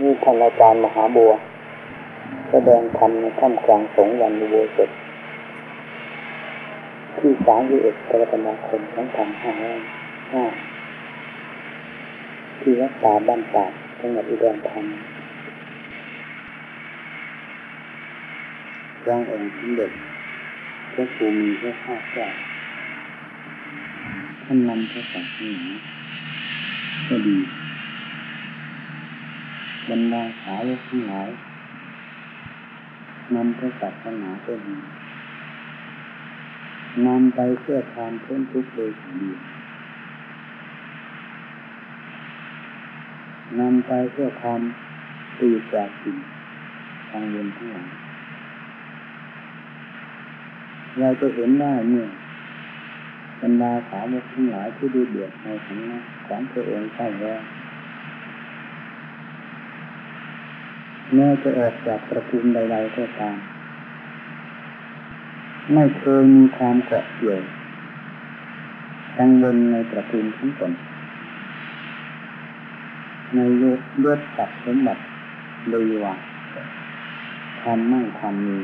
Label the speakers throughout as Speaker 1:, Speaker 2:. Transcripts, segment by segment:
Speaker 1: นี่ท่านอาจารย์มหาบัว แสดงธรรมในท่ามกลางสงวันโบสถที่สามสิบเอ็ดกรกฎาคมสองพันห้าร้อยห้าที่วัดป่าบ้านตาดจังหวัดอุดรธานีร่างองค์สมเด็จพระภูมิพระภาคเจ้าท่านนำพระศาสนาก็ดี บรรดาสาวกทั้งหลายนำพระศาสนาก็ดีนำไปเพื่อความพ้นทุกข์โดยถ่ดีนำไปเพื่อความตีจากสิ่งทางเวนทั้งหลายเราจะเห็นได้เนี่ยบรรดาสาวกทั้งหลายที่ดูเดือดในสำนักของพระองเข้าแล้ว แม้จะออกจากตระกูลใด ๆ ก็ตาม ไม่เคยมีความเกาะเกี่ยวกังวลในตระกูลทั้งตนในยศยศศัดสมบัติโดยว่าความมั่งความมี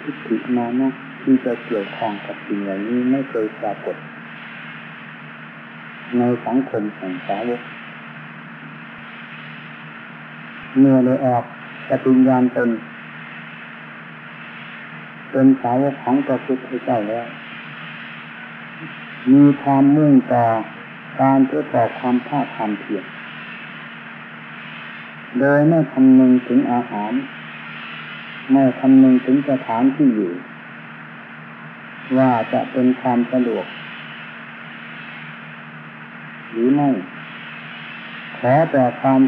Speaker 1: ทิฏฐิมานะที่จะเกี่ยวข้องกับสิ่งเหล่านี้ไม่เคยปรากฏในสังคมของสาวก เมื่อได้ออกปฏิญญาณตนเป็นสาวกของพระพุทธเจ้าแล้ว มีความมุ่งต่อการประกอบความภาคความเพียรโดยไม่คำนึงถึงอาหาร ไม่คำนึงถึงสถานที่อยู่ ว่าจะเป็นความสะดวก หรือไม่ ขอแต่ความ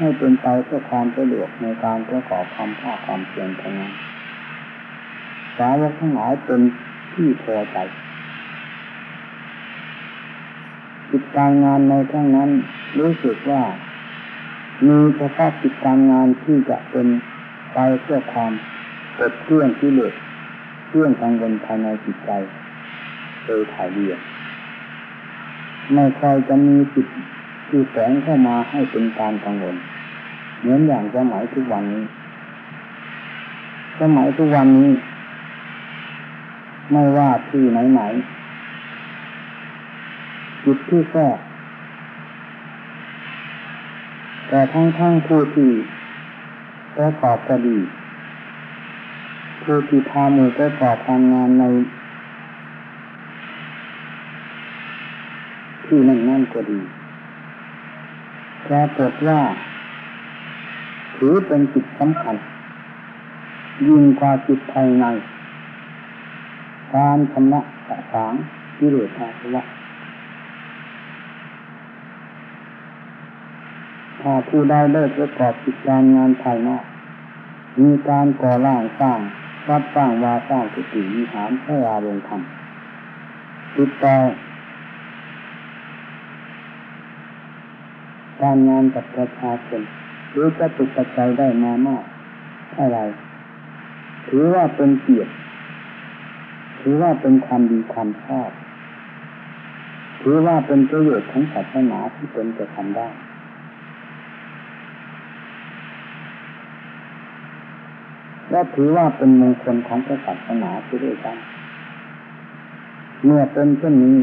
Speaker 1: ให้เป็นไปเพื่อความสะดวกในการประกอบความภาคความเพียรเท่านั้นสาวกทั้งหลายเป็นที่พอใจกิจการงานในครั้งนั้นรู้สึกว่ามีเฉพาะกิจการงานที่จะเป็นไปเพื่อความปลดเครื่องที่เหลือเครื่องกังวลภายในจิตใจโดยถ่ายเดียวไม่ค่อยจะมีจิต ที่แฝงเข้ามาให้เป็นการกังวลเหมือนอย่างสมัยทุกวันนี้ สมัยทุกวันนี้ ไม่ว่าที่ไหนไหนจิตที่แทรกแต่ทั้งทั้งผู้ที่ประกอบก็ดีผู้ที่ทำมือประกอบทำงานใน ที่นั่นนั่นก็ดี ปรากฏว่า ถือเป็นจิตสำคัญ ยิ่งกว่าจิตภายในการชำระสะสางกิเลสอาสวะถ้าผู้ใดได้ประกอบกิจการงานภายนอก มีการก่อร่างสร้างวัดสร้างวาสร้างกุฏิวิหารพระราลงธรรมติดต่อ การงานกับประชาชนหรือจะติดปัจจัยได้มามากเท่าไรถือว่าเป็นเกียรติถือว่าเป็นความดีความชอบถือว่าเป็นประโยชน์ของศาสนาที่ตนจะทำได้และถือว่าเป็นมงคลของพระศาสนาที่ด้วยกันเมื่อเป็นเช่นนี้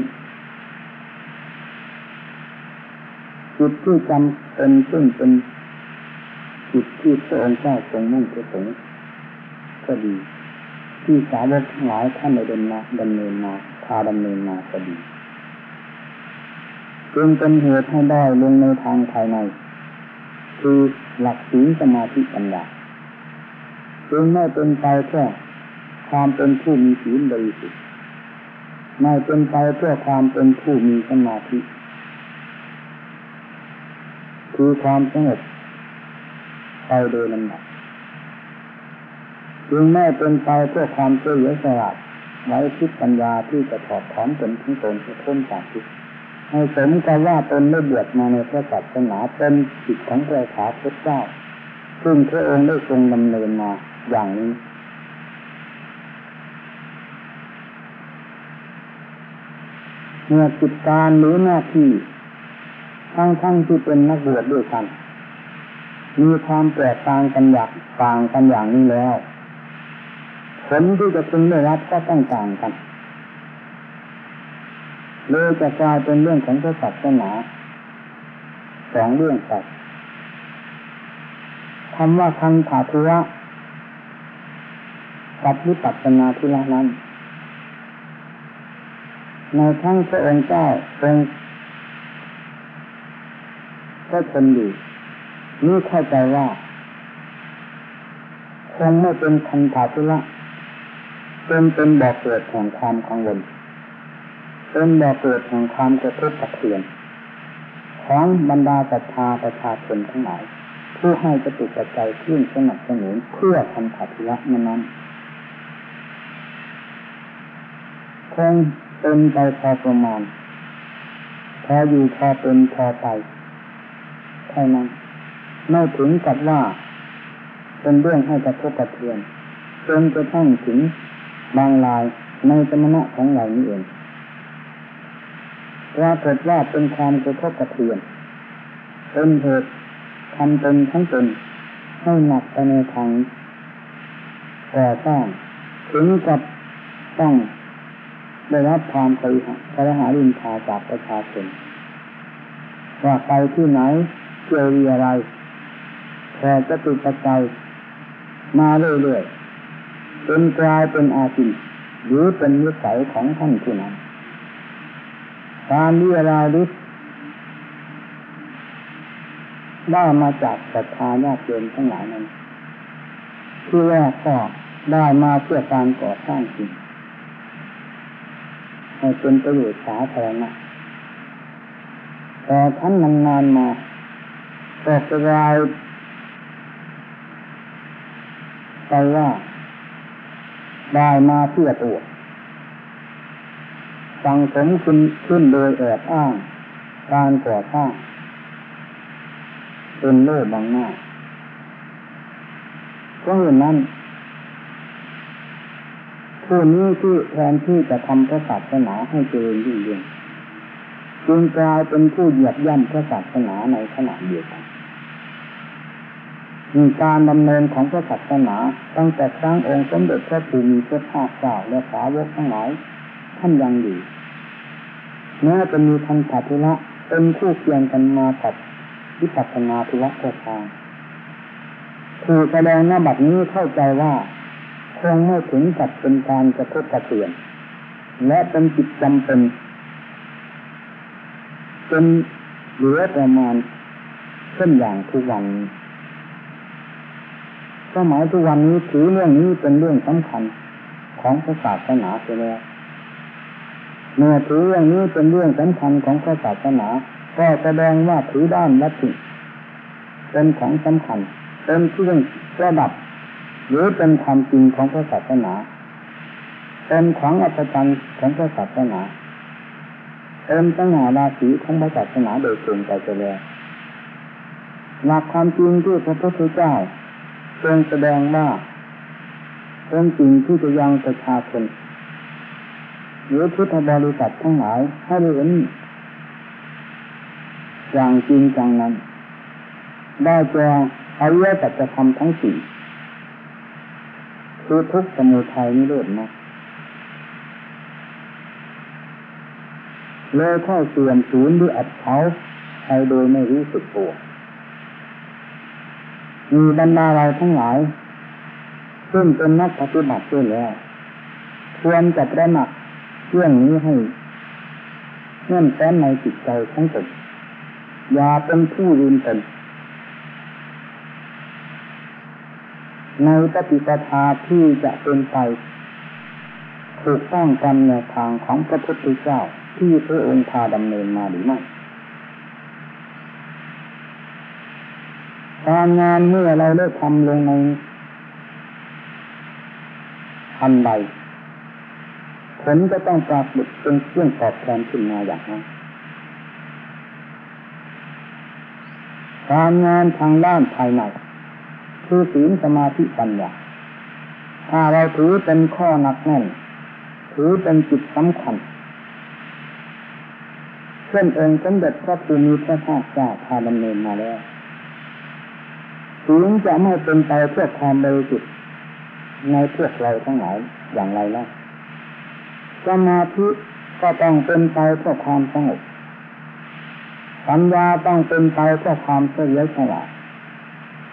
Speaker 1: จุดที่จำเป็นซึ่งเป็นจุดที่พระองค์เจ้าทรงมุ่งประสงค์ก็ดี ที่สาวกทั้งหลายท่านได้ดำเนินมาดำเนินมาพาดำเนินมาก็ดีจึงเป็นเหตุให้ได้ลงในทางภายใน คือหลักศีลสมาธิปัญญาจึงไม่เป็นไปเพื่ความเป็นผู้มีศีลบริสุทธิ์ไม่เป็นไปเพื่อความเป็นผู้มีสมาธิ คือความสงบไปโดยลำดับจึงไม่เป็นไปเพื่อความเฉลียวฉลาดไว้คิดปัญญาที่จะถอดถอนตนทั้งตนให้พ้นจากทุกข์ให้สมกับว่าตนได้เบียดมาในพระศาสนาเป็นจิตของพระขาพระเจ้า ซึ่งพระองค์ได้ทรงดำเนินมาอย่างนี้เมื่อจิตการหรือหน้าที่ ทั้งทั้งที่เป็นนักเบวชด้วยกัน มีความแตกต่างกันอย่างต่างกันอย่างนี้แล้ว ผลที่จะพึงได้รับก็ต้องต่างกันเลยจะกลายเป็นเรื่องของพระศาสนาสองเรื่องไปคำว่าคันถาธุระกับวิปัสสนาธุระนั้น ในทั้งพระองค์เจ้าทรง ก็ทนอยู่นี่เข้าใจว่าคงไม่เป็นคันถาธุระเป็นเป็นบ่อเกิดแห่งความกังวลเป็นบ่อเกิดแห่งความกระทบกระเทือนของบรรดาศรัทธาประชาชนทั้งหลายผู้ให้กระตุกกระใจขึ้นสนับสนุนเพื่อคันถาธุระนั้นคงเป็นไปพอประมาณพออยู่พอเป็นพอไป่านั้นไม่ถึงกับว่า เป็นเรื่องให้กระทบกระเทือนจนกระทั่งถึงบางลายในสมณะของเรานี้เองปรากฏว่าเป็นความกระทบกระเทือนเป็นเหตุทำตนทั้งตนให้หนักไปในทางก่อสร้างถึงกับต้องได้รับความกระหกระหารินทาจากประชาชนว่าไปที่ไหน เกี่ยอะไรแต่จะติดใจมาเรื่อยๆจนกลายเป็นอาชีพหรือเป็นนิสัยของท่านผู้นั้นการเรียรายฤทธิ์ได้มาจากศรัทธาญาติโยมทั้งหลายนั้นที่แรกก็ได้มาเพื่อการก่อสร้างจริงให้เป็นประโยชน์สาธารณะแต่ท่านนานๆมา ก็กลายไปว่าได้มาเพื่อตัวสังสมขึ้นขึ้นโดยแอบอ้างการก่อสร้างเป็นเล่บังหน้าเพราะเหตุนั้นผู้นี้ที่แทนที่จะทำพระศาสนาให้เจริญยิ่งยิ่งจึงกลายเป็นผู้เหยียบย่ำพระศาสนาในขณะเดียวกัน มีการดำเนินของพระศาสนา ตั้งแต่ครั้งองค์สมเด็จพระภูมิพระภาคเจ้าและสาวกทั้งหลายท่านยังอยู่แม้จะมีทันถธุระเป็นคู่เคียงกันมากับวิปัสสนาธุระก็ตามคือแสดงหน้าบัดนี้เข้าใจว่าคงไม่ถึงกับเป็นการกระทบกระเทือน และเป็นจิตจำเป็นจนเหลือประมาณเช่นอย่างทุกวัน สมัยทุกวันนี้ถือเรื่องนี้เป็นเรื่องสำคัญของพระศาสนาไปแล้วเมื่อถือเรื่องนี้เป็นเรื่องสำคัญของพระศาสนาก็แสดงว่าถือด้านลัทธิเป็นของสำคัญเป็นเครื่องระดับ หรือเป็นความจริงของพระศาสนาเป็นของอัศจรรย์ของพระศาสนาเป็นตั้งหาราศีของพระศาสนาโดยตรงไปแล้วหลักความจริงที่พระพุทธเจ้า ทรงแสดงว่าเป็นสิ่งที่จะยังประชาชนหรือพุทธบริษัททั้งหลายให้ได้เห็นอย่างจริงจังนั้น ได้แก่อริยสัจธรรมทั้งสี่คือทุกสมุทัยนิโรธนะเลยเข้าเสื่อมสูญด้วยอัดเขาใครโดยไม่รู้สึกตัว มีบรรดาเราทั้งหลาย ซึ่งเป็นนักปฏิบัติด้วยแล้ว ควรจะระหนักเรื่องนี้ให้เงื่อนแฟ้นในจิตใจของตนอย่าเป็นผู้ลืมตนในปฏิปทาที่จะเป็นไปถูกต้องตามแนวทางของพระพุทธเจ้าที่พระองค์พาดำเนินมาหรือไม่ การงานเมื่อเราได้ทำลงในทันใดผลจะต้องปรากฏเป็นเครื่องตอบแทนขึ้นมาอย่างนั้นการงานทางด้านภายในคือศีลสมาธิปัญญาถ้าเราถือเป็นข้อหนักแน่น ถือเป็นจิตสำคัญเช่นองค์สมเด็จพระภูมิพระภาคเจ้าพาดำเนินมาแล้ว ศีลจะไม่เป็นไปเพื่อความบริสุทธิ์ในพวกเราทั้งหลายอย่างไรล่ะสมาธิก็ต้องเป็นไปเพื่อความสงบปัญญาต้องเป็นไปเพื่อความเฉลียวฉลาด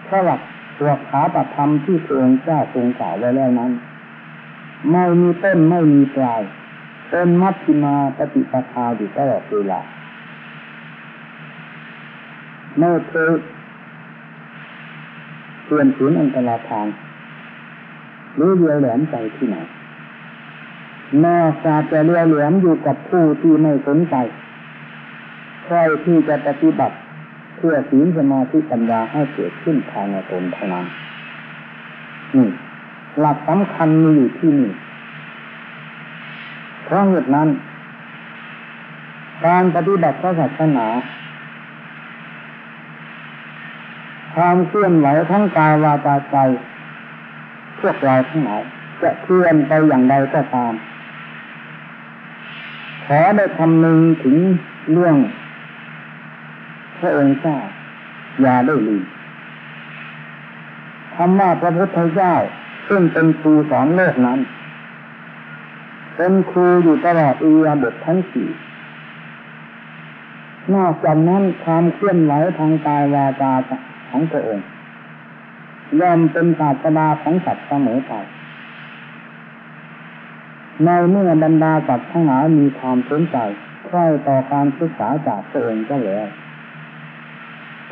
Speaker 1: สลับตัวขาปธรรมที่พระองเจ้าทรงกล่าวไว้แล้วนั้น ไม่มีต้นไม่มีปลายเป็นมัชฌิมาปฏิปทาอยู่ตลอดเวลาไม่เคย เปลี่ยนผืนอันตรธานหรือเรียวแหลมใจที่ไหนนอกจากจะเรียวแหลมอยู่กับผู้ที่ไม่สนใจใครที่จะปฏิบัติเพื่อศีลสมาธิปัญญาให้เกิดขึ้นภายในตนเท่านั้นนี่หลักสำคัญมีอยู่ที่นี่เพราะเหตุนั้น การปฏิบัติศาสนา ความเคลื่อนไหวทั้งกายวาจาใจพวกเราทั้งหลายจะเคลื่อนไปอย่างใดก็ตาม ขอได้คำนึงถึงเรื่องพระองค์เจ้าอย่าได้ลืมคำว่าพระพุทธเจ้าซึ่งเป็นครูสอนโลกนั้น เป็นครูอยู่ตลอดอียาบททั้งสี่นอกจากนั้นความเคลื่อนไหวทางกายวาจา ของพระองยอมเป็นศาสนาของสัตว์เสมอไปในเมื่อบรรดาสัตว์ทั้งหลายมีความสนใจใคร่ต่อการศึกษาจากพระองค์ก็แล้ว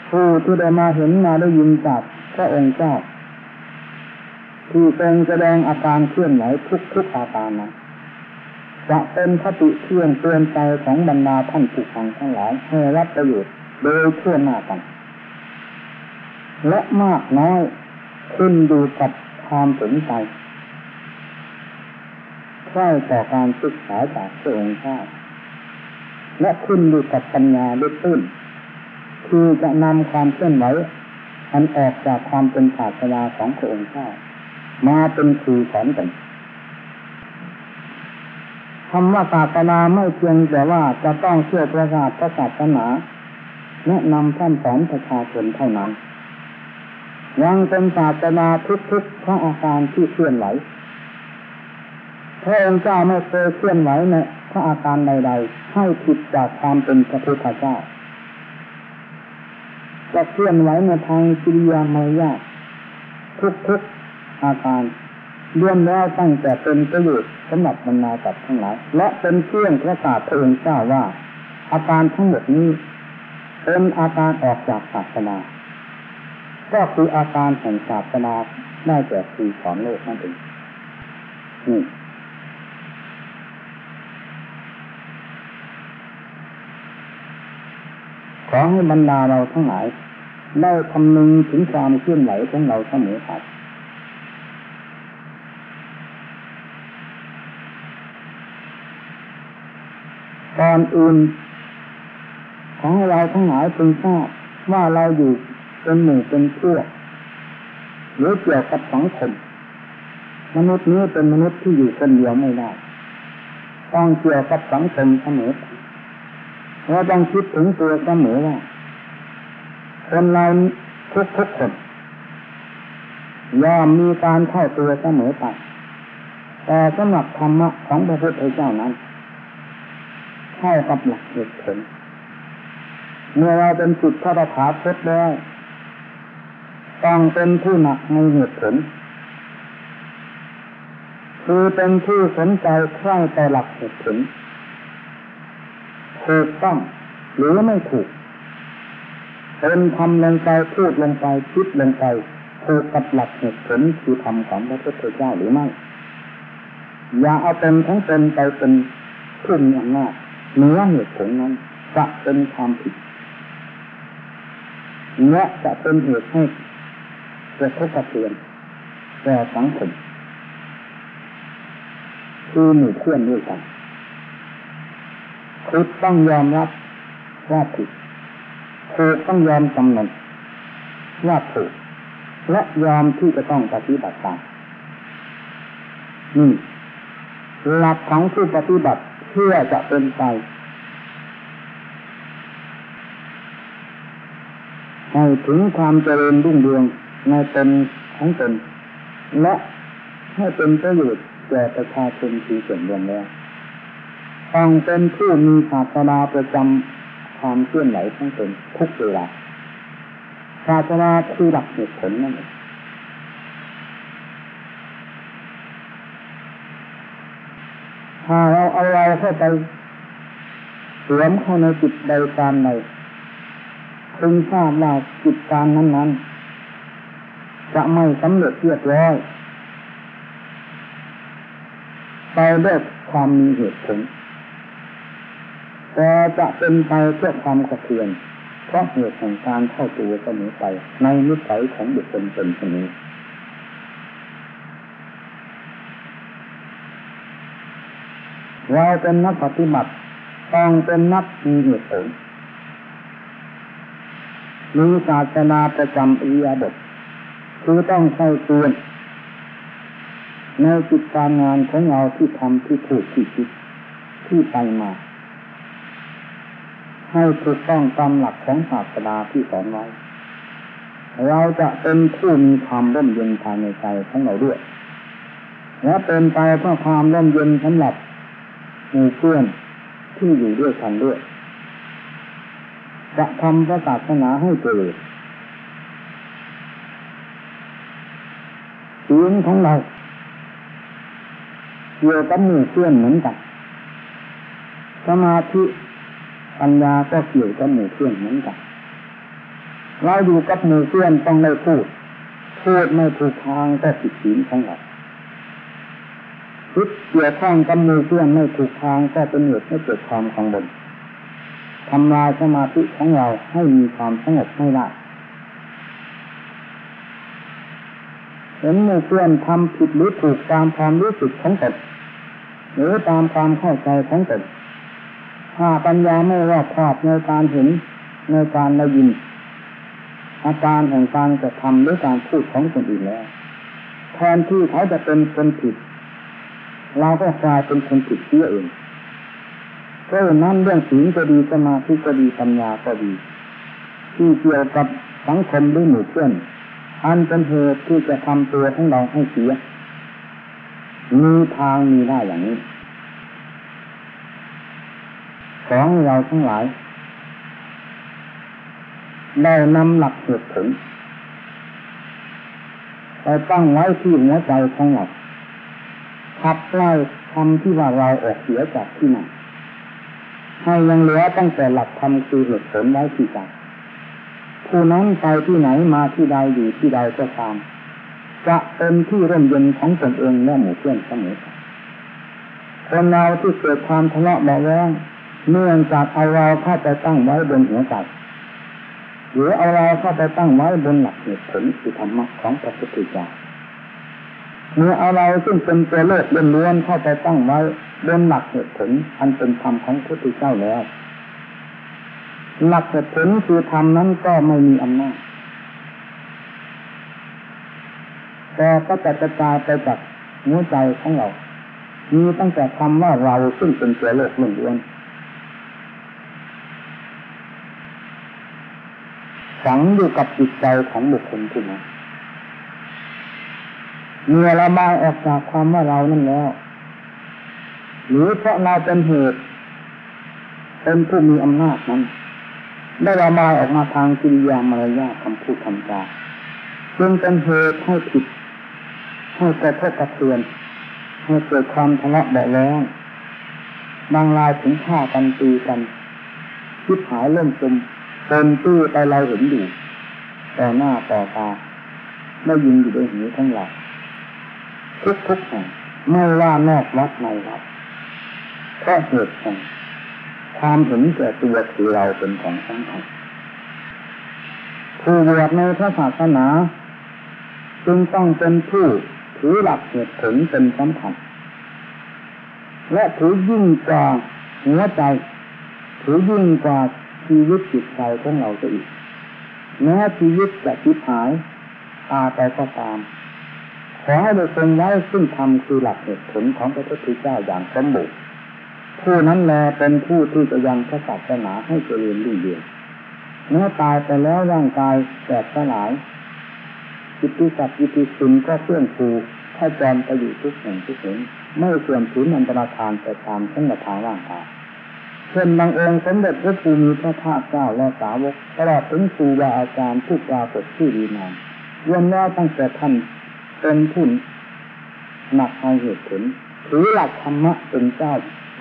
Speaker 1: ผู้ที่ได้มาเห็นมาได้ยินจากพระองค์เจ้าที่ทรงแสดงอาการเคลื่อนไหวทุกทุกอาการนั้นจะเป็นคติเที่ยงเตือนใจของบรรดาท่านผู้ฟังทั้งหลายให้รับประโยชน์โดยทั่วหน้ากัน และมากน้อยขึ้นอยู่กับความสนใจใคร่ต่อการศึกษาจากพระองค์เจ้าและขึ้นอยู่กับปัญญาด้วยตื้นคือจะนำความเคลื่อนไหวอันออกจากความเป็นศาสนาของพระองค์เจ้ามาเป็นครูสอนกันคำว่าศาสนาไม่เพียงแต่ว่าจะต้องเชื่อประกาศพระศาสนาแนะนำท่านสอนประชาชนเท่านั้น ยังเป็นศาสนาทุกๆพระอาการที่เคลื่อนไหวพระองค์เจ้าไม่เคยเคลื่อนไหวในพระอาการใดๆให้ผิดจากความเป็นพระพุทธเจ้าจะเคลื่อนไหวในทางกิริยามารยาททุกๆอาการเรื่องแล้วตั้งแต่เป็นประโยชน์สำหรับบรรดาสัตทั้งหลายและเป็นเครื่องประกาศพระองค์เจ้าว่า อาการทั้งหมดนี้เป็นอาการออกจากศาสนา ก็คืออาการแห่งศาสนาได้แก่คือสอนโลกนั่นเองนี่ขอให้บรรดาเราทั้งหลายได้คำนึงถึงความเคลื่อนไหวของเราเสมอไปก่อนอื่นของเราทั้งหลายพึงทราบว่าเราอยู่ เป็นหมู่เป็นพวกหรือเกี่ยวกับสังคมมนุษย์นี้เป็นมนุษย์ที่อยู่คนเดียวไม่ได้ต้องเกี่ยวกับสังคมเสมอเราต้องคิดถึงตัวเสมอว่าคนเราทุกทุกคนย่อมมีการเข้าตัวเสมอไปแต่สำหรับธรรมะของพระพุทธเจ้านั้นเข้ากับหลักเหตุผลเมื่อเราเป็นจิตพระธาตุแล้ว ต้องเป็นผู้หนักในเหตุผลคือเป็นผู้สนใจใคร่ต่อหลักเหตุผลถูกต้องหรือไม่ถูกเป็นทำลงไปพูดลงไปคิดลงไปถูกกับหลักเหตุผลคือธรรมของพระพุทธเจ้าหรือไม่อย่าเอาเป็นทั้งเป็นไปเป็นผู้มีอำนาจเนื้อเหตุผลนั้นจะเป็นความผิดเนื้อจะเป็นเหตุให้ เกิดทุกข์เตือนแก่สังคมคือหมู่เพื่อนด้วยกันผิดต้องยอมรับว่าผิดถูกต้องยอมกำหนดว่าถูกและยอมที่จะต้องปฏิบัติตามนี่หลักของผู้ปฏิบัติเพื่อจะเป็นไปให้ถึงความเจริญรุ่งเรือง ในตนของตนและให้เป็นประโยชน์แก่ประชาชนที่ส่วนรวมแล้วต้องเป็นผู้มีศาสนาประจำความเคลื่อนไหวของตนทุกเวลาศาสนาคือหลักเหตุผลนั่นเองถ้าเราเอาเราเข้าไปสวมเข้าในจิตใดการใดพึงทราบว่าจิตการนั้นๆ จะไม่สำเร็จเรียบร้อยไปด้วยความมีเหตุผลแต่จะเป็นไปเพื่อความกระเทือน เพราะเหตุแห่งการเข้าตัวเสมอไปในนิสัยของบุคคลเป็นคนนี้เราเป็นนักปฏิบัติต้องเป็นนักมีเหตุผลมีศาสนาประจำอิยาบท คือต้องใช้เตือนในจิตการงานของเราที่ทำที่ถูกที่คิดที่ไปมา ให้ถูกต้องตามหลักของศาสนาที่สอนไว้ เราจะเป็นผู้มีความร่มเย็นภายในใจของเราด้วย และเป็นไปเพื่อความร่มเย็นสำหรับหมู่เพื่อนที่อยู่ด้วยกันด้วย จะทำพระศาสนาให้เกิด ศีลของเราเกี่ยวกับมู่เพื่อนเหมือนกัน สมาธิปัญญาก็เกี่ยวกับมู่เพื่อนเหมือนกันเราอยู่กับมู่เพื่อนต้องไม่พูดพูดไม่ถูกทางก็ผิดศีลของเราคิดเกี่ยวข้องกับมือเพื่อนไม่ถูกทางก็เป็นเหตุให้เกิดความกังวลทำลายสมาธิของเราให้มีความสงบไม่ได้ เห็นมือเพื่อนทำผิดหรือถูกตามความรู้สึกของตนหรือตามความเข้าใจของตนถ้าปัญญาไม่รอบคอบในการเห็นในการได้ยิน อาการแห่งการกระทำหรือการพูดของคนอื่นแล้วแทนที่เขาจะเป็นคนผิด เราก็กลายเป็นคนผิดเสียเองเพราะนั้นเรื่องศีลก็ดีสมาธิก็ดีปัญญาก็ดี ที่เกี่ยวกับสังคมด้วยหมู่เพื่อน อันเป็นเหตุที่จะทำตัวของเราให้เสีย มีทางมีได้อย่างนี้ ของเราทั้งหลาย ได้นำหลักเหตุผลไปตั้งไว้ที่หัวใจของเราขับไล่ทำที่ว่าเราออกเสียจากที่นั่นให้ยังเหลือตั้งแต่หลักธรรมคือเหตุผลไว้ที่ใจ ผู้นั้นไปที่ไหนมาที่ใดอยู่ที่ใดก็ตามจะเป็นที่ร่มเย็นของตนเองและหมู่เพื่อนเสมอคนเราที่เกิดความทะเลาะเบาแวงเนื่องจากเอาเราเข้าไปตั้งไว้บนหัวใจหรือเอาเราเข้าไปตั้งไว้บนหลักเหตุผลคือธรรมะของพระพุทธเจ้าเมื่อเอาเราซึ่งเป็นตัวโลกล้วนเข้าไปตั้งไว้บนหลักเหตุผลอันเป็นธรรมของพระพุทธเจ้าแล้ว หลักเหตุผลคือธรรมนั้นก็ไม่มีอำนาจแต่ก็จะกระจายไปจากหัวใจของเรา มีตั้งแต่คำว่าเราซึ่งเป็นตัวโลกล้วนฝังอยู่กับจิตใจของบุคคลผู้นั้นเมื่อระบายออกจากความว่าเรานั่นแล้ว หรือเพราะเราเป็นเหตุเป็นผู้มีอำนาจนั้น ได้ระบายออกมาทางกิริยามารยาทคำพูดคำจาจึงเป็นเหตุให้ผิดให้กระทบกระเทือนให้เกิดความทะเลาะเบาแรงบางรายถึงฆ่ากันตีกันคิดหายเริ่มจมเป็นตื้อไปเราเห็นอยู่ต่อหน้าต่อตาได้ยินอยู่ด้วยหูทั้งหลายทุกทุกแห่งไม่ว่านอกวัดในวัดเพราะเหตุแห่ง ความเห็นแก่ตัวคือเราเป็นของสำคัญผู้บวชในพระศาสนาจึงต้องเป็นผู้ถือหลักเหตุผลเป็นสำคัญและถือยิ่งกว่าหัวใจ ถือยิ่งกว่าชีวิตจิตใจของเราจะอีก แม้ชีวิตจะทิพหายตาไปก็ตาม ขอให้เราทรงไว้ซึ่งธรรมคือหลักเหตุผลของพระพุทธเจ้าอย่างสมบูรณ์ ผู้นั้นแลเป็นผู้ที่จะยังพระศาสนาให้เจริญรุ่งเรืองเมื่อตายไปแล้วร่างกายแตกสลายจิตติสัตว์จิตติสินก็เพื่อนฟูให้จอมไปอยู่ทุกแห่งทุกแห่งไม่เสื่อมสูญอันตรธานแต่ตามทั้งทางร่างกายเช่นบางองค์สมเด็จพระภูมิพระภาคเจ้าและสาวกตลอดถึงครูบาอาจารย์ผู้ปรากฏที่ดีนามรวมแล้วตั้งแต่ท่านเป็นผู้หนักทางเหตุผลถือหลักธรรมะเป็นเจ้า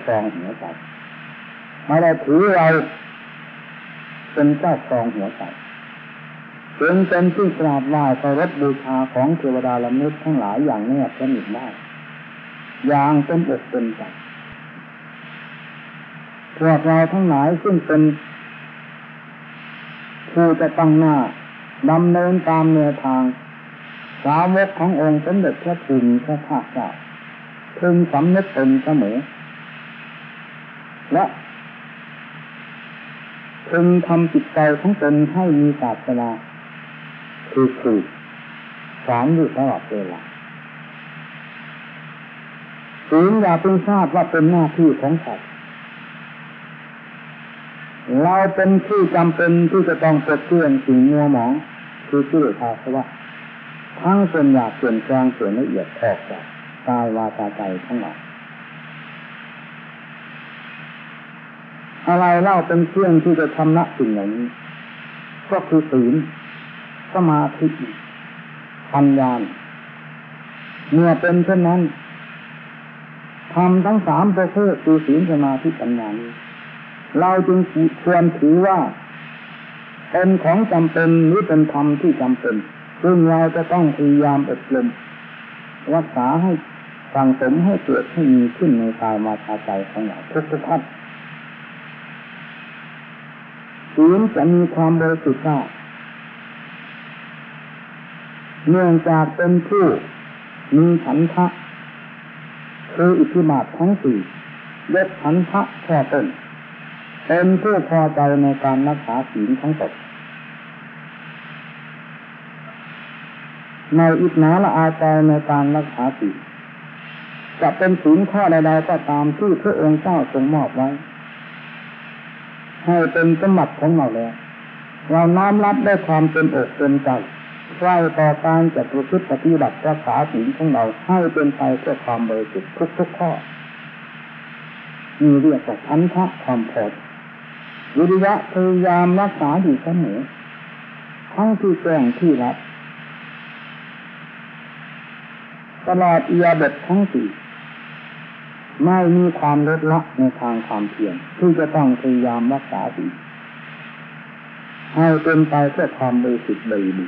Speaker 1: ครองหัวใจไม่ได้ถือเราเป็นเจ้าครองหัวใจเป็นเป็นที่กราบไหว้เคารพบูชาของเทวดาละมุดทั้งหลายอย่างแนบสนิทได้อย่างเป็นอกเป็นใจพวกเราทั้งหลายซึ่งเป็นผู้จะตั้งหน้าดำเนินตามแนวทางสาวกขององค์สมเด็จพระภูมิพระภาคเจ้าพึงสำนึกตนเสมอ และพึงทำจิตใจของตนให้มีศาสนาคือคือสอนอยู่ตลอดเวลาศีลอย่าเพิ่งทราบว่าเป็นหน้าที่ของสัตว์เราเป็นที่จำเป็นที่จะต้องปลดเปลื้องสิ่งมัวหมอง คือชื่อภาสวะทั้งส่วนหยาบส่วนกลางส่วนละเอียดออกจากกายวาจาใจทั้งหลาย อะไรเล่าเป็นเครื่องที่จะทำละสิ่งเหล่านี้ ก็คือศีลสมาธิปัญญาเมื่อเป็นเช่นนั้นทำทั้งสามประเภทคือศีลสมาธิปัญญานี้เราจึงควรถือว่าเป็นของจำเป็นหรือเป็นธรรมที่จำเป็น ซึ่งเราจะต้องพยายามอบรมรักษาให้สั่งสมให้เกิดให้มีขึ้นในกายมาตาใจของเราทุกท่าน ศีลจะมีความบริสุทธิ์ได้เนื่องจากเป็นผู้มีฉันทะคืออิทธิบาททั้งสี่เล็ดฉันทะแค่ต้นเป็นผู้พอใจในการรักษาศีลทั้งตนในอิจนาละอาใจในการรักษาศีลจะเป็นศีลข้อใดๆก็ตามที่พระองค์เจ้าทรงมอบไว้ ให้เป็นสมบัติของเราแล้ว เราน้อมรับได้ความเป็นอกเป็นใจใกล้ต่อการจะประพฤติปฏิบัติรักษาศีลของเราให้เป็นไปเพื่อความบริสุทธิ์ทุกๆข้อมีเรียกว่าพันธะความพอวิริยะพยายามรักษาอยู่เสมอทั้งที่แจ้งที่รับตลอดอียาบททั้งสี่ ไม่มีความลดละในทางความเพียรที่จะต้องพยายามรักษาศีให้เป็นไปเพื่อความบริสุทธิ์เลยดี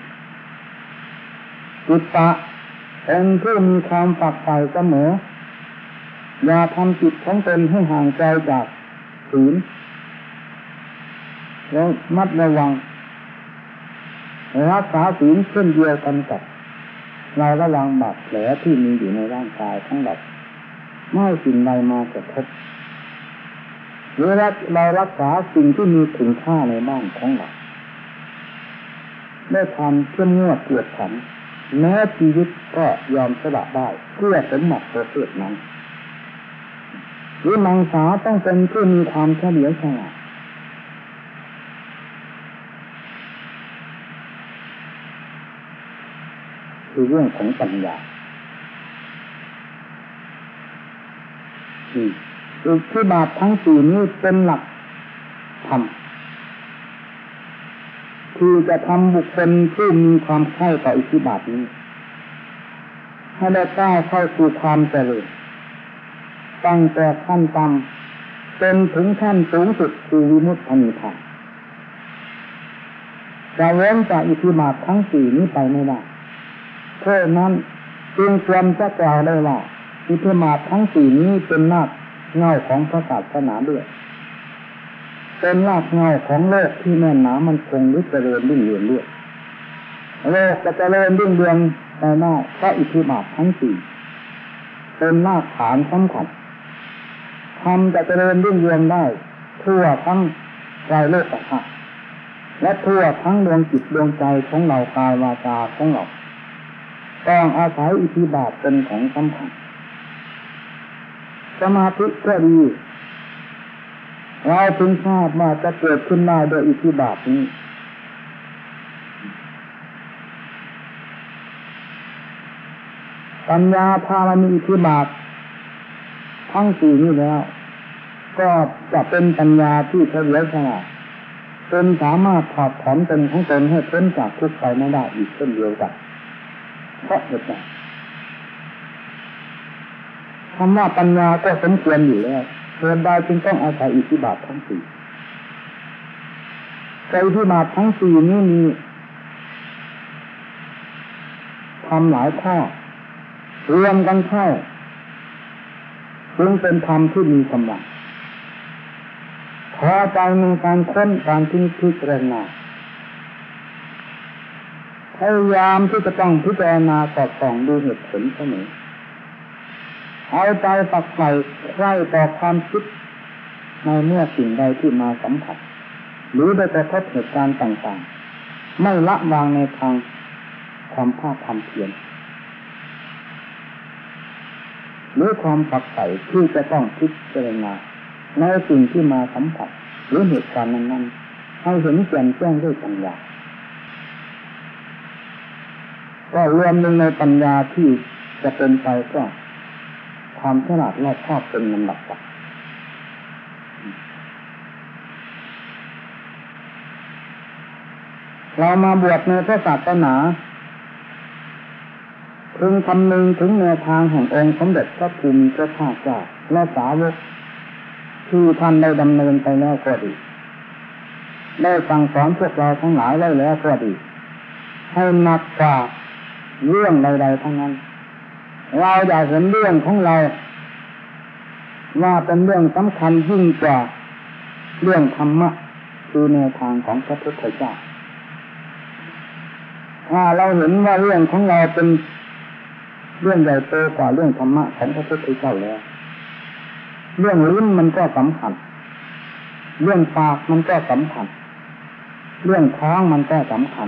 Speaker 1: จิตตะเป็นผู้มีความฝักใฝ่เสมอ อย่าทำจิตของตนให้ห่างไกลจากศีลแล้วมัดระวังรักษาศีลเช่นเดียวกันกับเราระวังบาดแผลที่มีอยู่ในร่างกายทั้งหมด ไม่สิ่งใดมากระทบหรือเรารักษาสิ่งที่มีคุณค่าในบ้านของเราได้ทำเข้มงวดเกียดขันแม้ชีวิตก็ยอมสละได้เพื่อสมบัติประเสริฐนั้นหรือมังสาต้องเป็นผู้มีความเฉลียวฉลาดคือเรื่องของปัญญา คือที่บาททั้งสี่นี้เป็นหลักธรรมคือจะทำบุคคลผู้มีความใข่ต่ออิทธิบาทนี้ให้ได้ก้าวเข้าสู่ความเจริญตั้งแต่ขั้นต่ำเป็นถึงขั้นสูงสุดคือวิมุตตินิพพานจะเว้นจากอิทธิบาททั้งสี่นี้ไปไม่ได้เพราะนั้นจึงควรจะกล่าวได้ว่า อิทธิบาททั้งสี่นี้เป็นนาคเงาของพระศาสนาด้วย เป็นรากเงาของโลกที่แน่นหนามันคงหรือเจริญรุ่งเรืองด้วยโลกจะเจริญรุ่งเรืองไปหน้าพระอิทธิบาททั้งสี่เป็นรากฐานสำคัญทำจะเจริญรุ่งเรืองได้ทั่วทั้งใจโลกธาตุและทั่วทั้งดวงจิตดวงใจของเรากายวาจาของเราต้องอาศัยอิทธิบาทเป็นของสำคัญ สมาธิก็ดีเราพึงทราบว่าจะเกิดขึ้นได้โดยอิทธิบาทนี้ ปัญญาพามันมีอิทธิบาททั้งสี่นี้แล้ว ก็จะเป็นปัญญาที่เฉลียวฉลาดจนสามารถถอดถอนตนของตนให้พ้นจากทุกข์ไปไม่ได้อีกเช่นเดียวกันเพราะเหตุใด คำว่าปัญญาก็สมควรอยู่แล้วเกิดได้จึงต้องอาศัยอิทธิบาททั้งสี่แต่อิทธิบาททั้งสี่นี้มีทำหลายข้อรวมกันเข้าจึงเป็นธรรมที่มีกำลังพอใจในการค้นการทิ้งพิจารณาพยายามที่จะต้องพิจารณาสอดส่องดูเหตุผลเสมอ เอาใจปักใส่ใกล้ต่อความคิด ในเมื่อสิ่งใดที่มาสัมผัส หรือได้กระทบเหตุการณ์ต่างๆ ไม่ละวางในทางความภาคความเพียรหรือความปักใส่ที่จะต้องพิดเจรณาในสิ่งที่มาสัมผัส หรือเหตุการณ์นั้นๆให้เห็นแจ่มแจ้งด้วยปัญญาก็รวมลงในปัญญาที่จะเป็นไปก็ ความฉลาดรอบคอบเป็นลำดับไปเรามาบวชในพระศาสนาพึงคำนึงถึงแนวทางแห่งองค์สมเด็จพระภูมิพระภาคเจ้าและสาวกที่ท่านได้ดำเนินไปแล้วก็ดี ได้สั่งสอนพวกเราทั้งหลายไว้แล้วก็ดี ให้หนักกว่าเรื่องใดๆทั้งนั้น เราอยากเห็นเรื่องของเรา ว่าเป็นเรื่องสำคัญยิ่งกว่าเรื่องธรรมะคือแนวทางของพระพุทธเจ้าถ้าเราเห็นว่าเรื่องของเราเป็นเรื่องใหญ่โตกว่าเรื่องธรรมะของพระพุทธเจ้าแล้ว เรื่องลิ้นมันก็สำคัญ เรื่องปากมันก็สำคัญ เรื่องท้องมันก็สำคัญ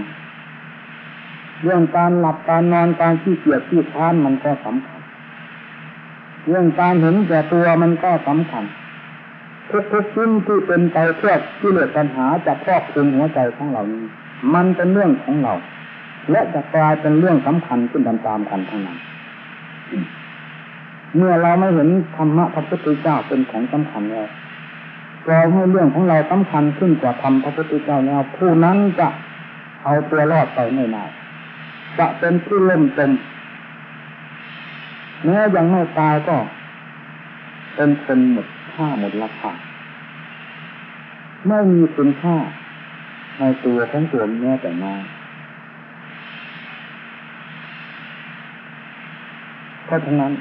Speaker 1: เรื่องการหลับการนอนการขี้เกียจขี้ค้านมันก็สำคัญ เรื่องการเห็นแก่ตัวมันก็สำคัญทุกทุกชิ้นที่เป็นไปเพื่อที่เหลือปัญหาจะครอบคลุมหัวใจของเรานี้ มันเป็นเรื่องของเรา และจะกลายเป็นเรื่องสำคัญขึ้นตามๆกันทั้งนั้น เมื่อเราไม่เห็นธรรมะพระพุทธเจ้าเป็นของสำคัญแล้วเราให้เรื่องของเราสำคัญขึ้นกว่าธรรมพระพุทธเจ้าแล้วผู้นั้นจะเอาตัวรอดไปไม่นาน จะเป็นผู้เล่มเต็มแม้ยังไม่ตายก็ เป็นคนหมดค่าหมดราคาไม่มีคุณค่าในตัวของตัวแม้แต่น้อยเพราะฉะนั้น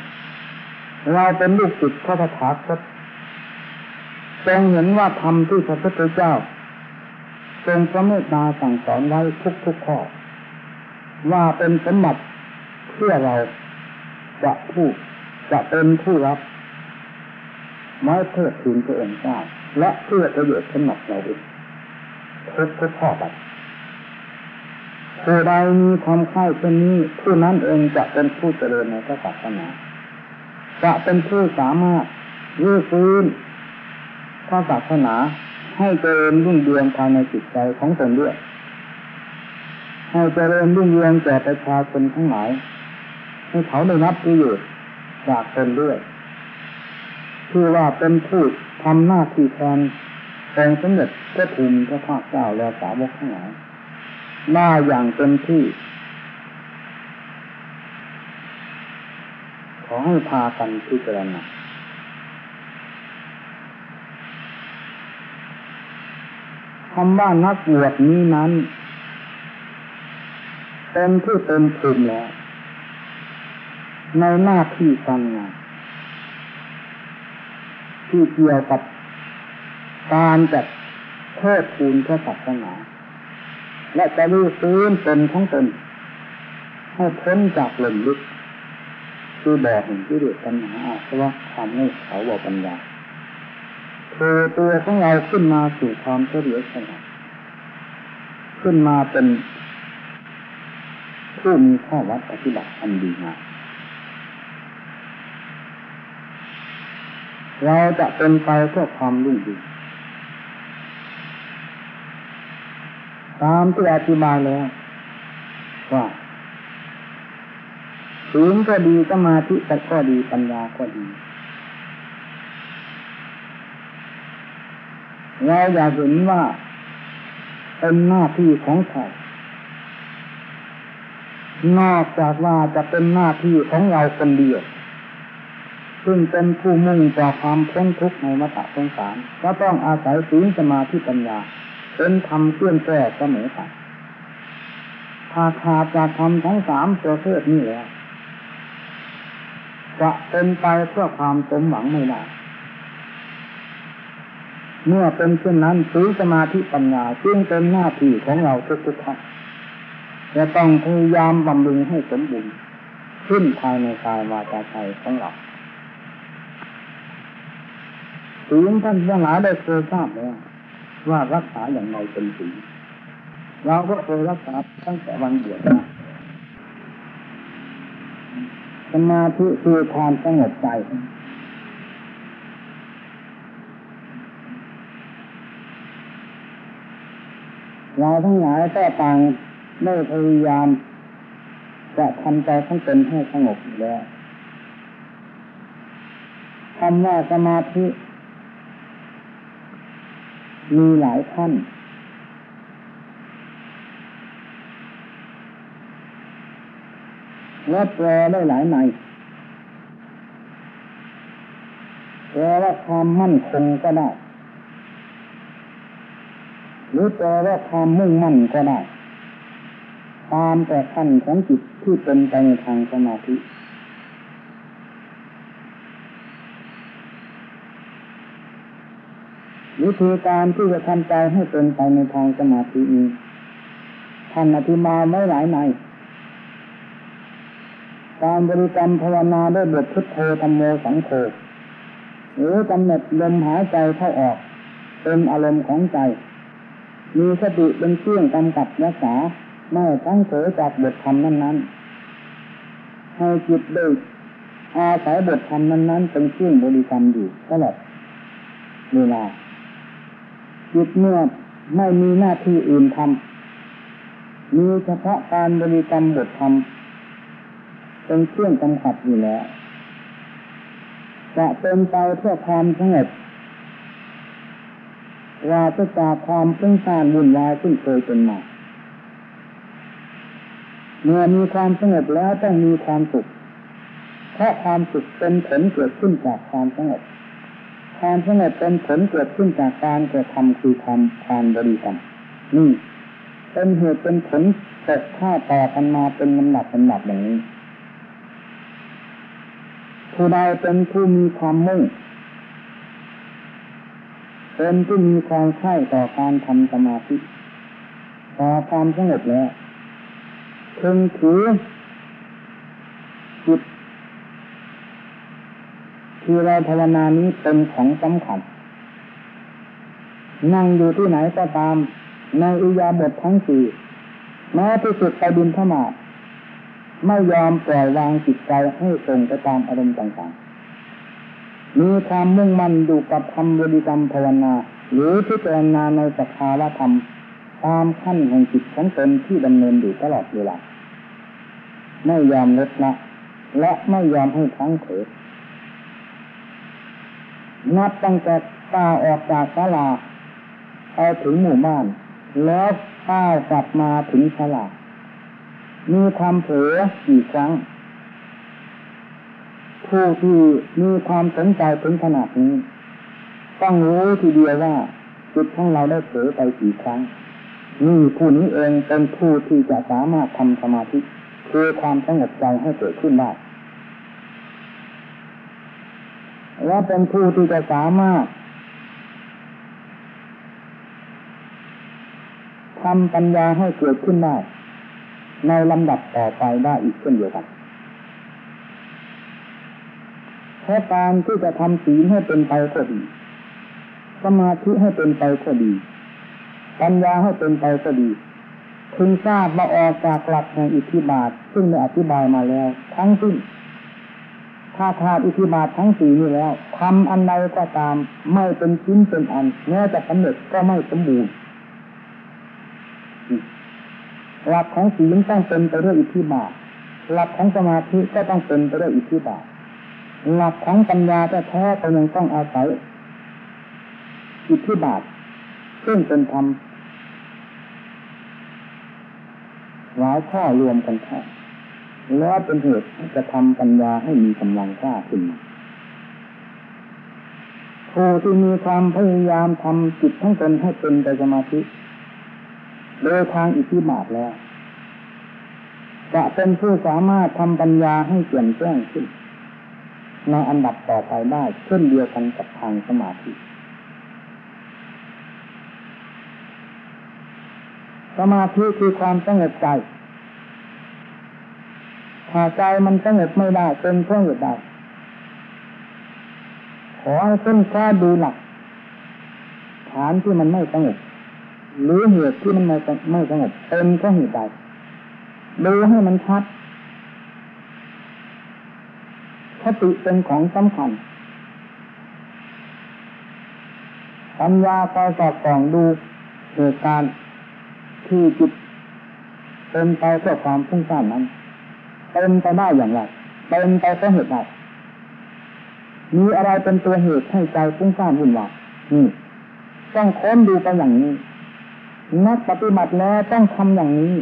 Speaker 1: เราเป็นลูกศิษย์พระธถาคตจงเห็นว่าธรรมที่พระพุทธเจ้าทรงพระเมตตาสั่งสอนไว้ทุกทุกข้อ ว่าเป็นสมบัติเพื่อเราจะผู้จะเป็นผู้รับไม้เพื่อคืนตัวเองได้และเพื่อประโยชน์สำหรับเราเองทุกทุกข้อไปผู้ใดมีความค่ายเช่นนี้ผู้นั้นเองจะเป็นผู้เจริญในพระศาสนาจะเป็นผู้สามารถยื้อฟื้นพระศาสนาให้เจริญรุ่งเรืองภายในจิตใจของตนด้วย ให้เจริญรุ่งเรืองแก่ประชาชนทั้งหลาย ให้เขาได้รับประโยชน์จากตนด้วยคือว่าเป็นผู้ทำหน้าที่แทนองค์สมเด็จพระภูมิพระภาคเจ้าและสาวกทั้งหลายได้อย่างเต็มที่ ขอให้พากันพิจารณาคำว่านักบวชนี้นั้น เป็นที่เต็มภูมิแล้ว ในหน้าที่การงานที่เกี่ยวกับการจัดเทิดทูนพระศาสนาและจะรู้ฟื้นตนของตนให้พ้นจากหล่มลึกคือบ่อแห่งที่เดือดปัญหาอาสวะความโง่เขลาบ่ปัญญาเธอตัวของเราขึ้นมาสู่ความเฉลียวฉลาดขึ้นมาเป็น ผู้มีข้อวัดปฏิบัติอันดีงามเราจะเป็นไปเพื่อความรุ่งเรืองตามที่อธิบายแล้วว่าศีลก็ดีสมาธิก็ดีปัญญาก็ดี เราอยากเห็นว่าเป็นหน้าที่ของใคร นอกจากว่าจะเป็นหน้าที่ของเราคนเดียวซึ่งเป็นผู้มุ่งจากความพ้นทุกข์ในมัฏสงสาร ก็ต้องอาศัยศีลสมาธิปัญญา เป็นธรรมเคลื่อนแก้เสมอไปถ้าขาดจากธรรมทั้งสามประเภทนี้แล้วจะเป็นไปเพื่อความสมหวังไม่ได้เมื่อเป็นเช่นนั้นศีลสมาธิปัญญาจึงเป็นหน้าที่ของเราทุกๆท่าน จะต้องพยายามบำรุงให้สมบูรณ์ขึ้นภายในกายวาจาใจของเราศีลท่านทั้งหลายได้เคยทราบแล้วว่ารักษาอย่างไรเป็นศีลเราก็เคยรักษาตั้งแต่วันเดียวสมาธิคือความสงบใจเราทั้งหลายก็ต่าง ได้พยายามจะทำใจทั้งตนให้สงบแล้วคำว่าสมาธิ มีหลายขั้นและแปลได้หลายในแปลว่าความมั่นคงก็ได้ หรือแปลว่าความมุ่งมั่นก็ได้ ตามแต่ขั้นของจิตที่เป็นไปในทางสมาธิ วิธีการที่จะทำใจให้เป็นไปในทางสมาธินี้ท่านอธิมาไว้หลายในการบริกรรมภาวนาด้วยบทพุทโธธรรมโมสังโฆหรือกำหนดลมหายใจเข้าออก เป็นอารมณ์ของใจ มีสติเป็นเครื่องกำกับรักษา ไม่ตั้งเสยจากบทธรรมนั้นๆให้จิตได้อาศัยบทธรรมนั้นๆเป็นเครื่องบริกรรมอยู่ตลอดเวลาจิตเมื่อไม่มีหน้าที่อื่นทำมีเฉพาะการบริกรรมบทธรรมเป็นเครื่องกำกับอยู่แล้วจะเป็นไปเพื่อความสงบราศจากความซึ่งสานวุ่นวายซึ่งเคยเป็นมา เมื่อมีความสงบแล้วต้องมีความสุขเพราะความสุขเป็นผลเกิดขึ้นจากความสงบความสงบเป็นผลเกิดขึ้นจากการกระทำคือทำการบริกรรมนี่เป็นเหตุเป็นผลตกข้าต่อกันมาเป็นลำดับลำดับอย่างนี้ผู้ใดเป็นผู้มีความมุ่งเป็นที่มีความใคร่ต่อการทำสมาธิต่อความสงบแล้ว พึงถือจิตที่เราภาวนานี้เป็นของสำคัญ นั่งอยู่ที่ไหนก็ตาม ในอุยาบททั้งสี่แม้ที่สุดไปบินธมาไม่ยอมปล่อยวางจิตใจให้ทรงไปตามอารมณ์ต่างๆ มีความมุ่งมั่นอยู่กับธรรมบริกรรมภาวนา หรือพิจารณาในสภาวะธรรม ตามขั้นแห่งจิตของตนที่ดำเนินอยู่ตลอดเวลาไม่ยอมลดละและไม่ยอมให้ทั้งเถิดนับตั้งแต่ตาออกจากศาลาไปถึงหมู่บ้าน แล้วข้ากลับมาถึงศาลามีความเผลอกี่ครั้งผู้ที่มีความสนใจถึงขนาดนี้ ต้องรู้ทีเดียวว่าจิตของเราได้เผลอไปกี่ครั้ง นี่ผู้นี้เองเป็นผู้ที่จะสามารถทำสมาธิคือความสงบใจให้เกิดขึ้นได้และเป็นผู้ที่จะสามารถทำปัญญาให้เกิดขึ้นได้ ในลำดับต่อไปได้อีกเช่นเดียวกันเพราะการที่จะทำศีลให้เป็นไปก็ดี สมาธิให้เป็นไปก็ดี ปัญญาให้เป็นไปก็ดีพึงทราบมาออกจากหลักแห่งอิทธิบาท ซึ่งได้อธิบายมาแล้ว ทั้งสิ้นถ้าขาดอิทธิบาททั้งสี่นี้แล้วทำอันใดก็ตาม ไม่เป็นชิ้นเป็นอันแม้จะสำเร็จก็ไม่สมบูรณ์หลักของศีลต้องเป็นไปด้วยอิทธิบาท หลักของสมาธิก็ต้องเป็นไปด้วยอิทธิบาท หลักของปัญญาแท้ๆก็ยังต้องอาศัยอิทธิบาทซึ่งเป็นธรรม หลายข้อรวมกันแท้แล้วเป็นเหตุจะทำปัญญาให้มีกำลังกล้าขึ้นมาผู้ที่มีความพยายามทำจิตทั้งตนให้เป็นไปสมาธิโดยทางอิทธิบาทแล้ว จะเป็นผู้สามารถทำปัญญาให้เปลี่ยนแปลงขึ้น ในอันดับต่อไปได้เช่นเดียวกันกับทางสมาธิ สมาธิคือความสงบใจถ้าใจมันสงบไม่ได้เป็นเพราะเหตุใดขอให้ค้นคว้าดูหลักฐานที่มันไม่สงบหรือเหตุที่มันไม่ไม่สงบเป็นเพราะเหตุใดดูให้มันชัดสติเป็นของสำคัญปัญญาคอยสอดส่องดูเหตุการณ์ ที่จิตเป็นไปเพื่อความฟุ้งซ่านนั้นเป็นไปได้อย่างไรเป็นไปเพราะเหตุใดมีอะไรเป็นตัวเหตุให้ใจฟุ้งซ่านวุ่นวายนี่ต้องค้นดูไปอย่างนี้ นักปฏิบัติแล้วต้องทำอย่างนี้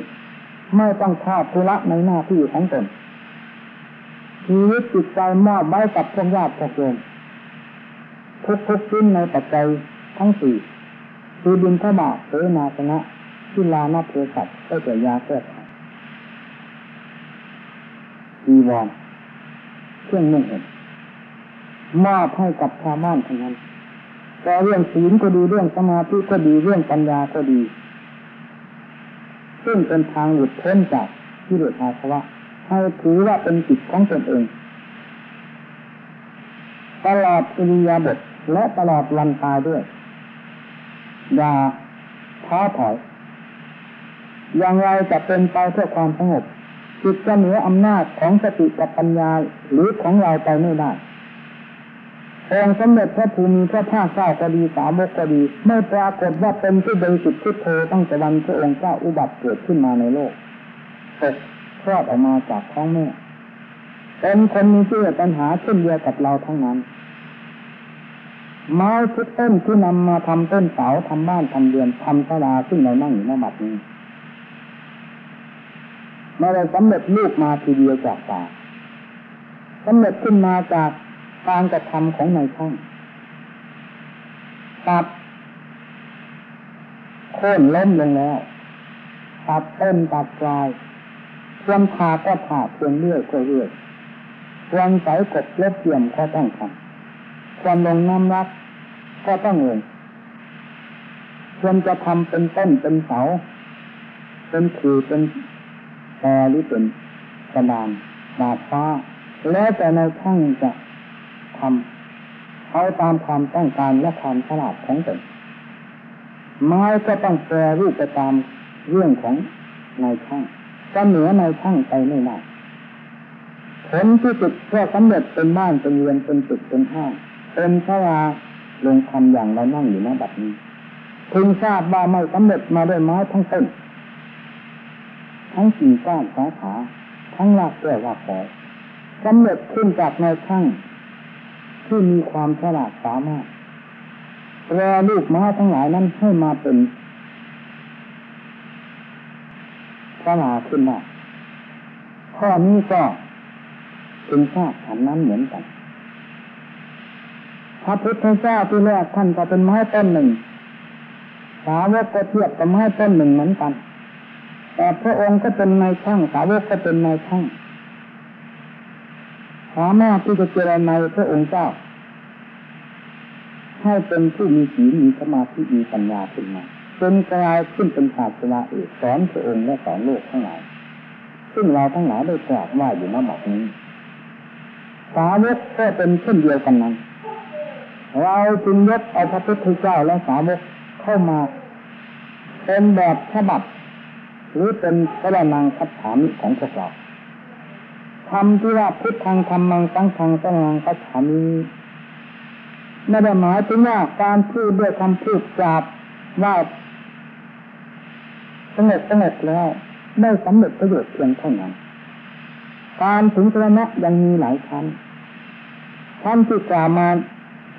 Speaker 1: ไม่ต้องทาดธุระในหน้าที่ของตนชีวิตจิตใจมอบไว้กับพวกญาติพวกโยมทุกทุกชิ้นในปัจจัยทั้งสี่คือบินทบาทเสนาสนะ ทิลานาเพศัตก็จะยาแก้ไขจีวรเครื่องนุ่งห่มมอบให้กับชาวบ้านทั้งนั้นแต่เรื่องศีลก็ดีเรื่องสมาธิก็ดีเรื่องปัญญาก็ดี ซึ่งเป็นทางหลุดพ้นจากที่หลืออาสวะให้ถือว่าเป็นจิตของตนเองตลอดอิริยาบถและตลอดวันตายด้วยอย่าท้อถอย อย่างไรจะเป็นไปเพื่อความสงบจิตจะเหนืออำนาจของสติกับปัญญาหรือของเราไปไม่ได้องสมเด็จพระภูมิพระภาคเจ้าก็ดีสาวกก็ดี ไม่ปรากฏว่าเป็นที่บริสุทธิ์พุทโธตั้งแต่วันพระองค์เจ้าอุบัติเกิดขึ้นมาในโลกตกคลอดออกมาจากท้องแม่เป็นคนมีเชื่อปัญหาเช่นเดียวกับเราทั้งนั้น ไม้ทุกต้นที่นำมาทำต้นเสาทำบ้านทำเรือนทำศาลาซึ่งเรานั่งอยู่ในบัดนี้ ไม่ได้สำเร็จลูกมาทีเดียวจากตาสำเร็จขึ้นมาจากการกระทำของนายช่างตัดโค่นล้มลงแล้วตัดต้นตัดปลายครผ่าก็ผ่าควรเลื่อยก็เลื่อยควรใส่กบเล็บเทียมก็ต้องทำควรลงน้ำรักก็ต้องลงควรจะทำเป็นต้นเป็นเสา เป็นคือเป็น แพรหรือเป็นกระดานดาดฟ้า แล้วแต่ในช่างจะทำเอาตามความต้องการและความฉลาดของตนไม้ก็ต้องแปรรูปไปตามเรื่องของนายช่างก็เหนือนายช่างไปไม่ได้ผลที่สุดก็สำเร็จเป็นบ้านเป็นเรือนเป็นตึกเป็นห้างเป็นพระราลงคำอย่างเรานั่งอยู่ณบัดนี้พึงทราบว่าไม่สำเร็จมาด้วยไม้ทั้งต้น ทั้งกิ่ก้านสาขาทั้งรากแก้วรากแก่สำเร็จขึ้นจากนช่างที่มีความฉลาดสามารถแปรลูกม้าทั้งหลายนั้นให้มาเป็นฉลาดขึ้นมาข้อนี้ก็เป็นชาติฉันนั้นเหมือนกันพระพุทธเจ้าที่แรกท่านก็เป็นไม้ต้นหนึ่งสาวกก็เทียบกับไม้ต้นหนึ่งเหมือนกัน แต่พระองค์ก็เป็นนายช่างสาวกก็เป็นนายช่างสามารถที่จะเจริญในพระองค์เจ้า ให้เป็นผู้มีศีลมีสมาธิมีปัญญาขึ้นมาจนกลายขึ้นเป็นศาสนาเอกสอนพระองค์และสอนโลกทั้งหลาย ซึ่งเราทั้งหลายได้กราบไหว้อยู่ณบัดนี้สาวกก็เป็นเช่นเดียวกันนั้น เราจึงยกเอาพระพุทธเจ้าและสาวกเข้ามาเป็นแบบฉบับ หรือเป็นพระนางคัดถามของพวกเราคำที่ว่าพุทธังธรรมังสังฆังสังฆังคัจฉามิไม่ได้หมายถึงว่าการพูดด้วยคำพูดจาบว่าสงบสงบแล้วได้สำเร็จประโยชน์เพียงเท่านั้นการถึงสรณะยังมีหลายชั้นชั้นที่กล่าวมา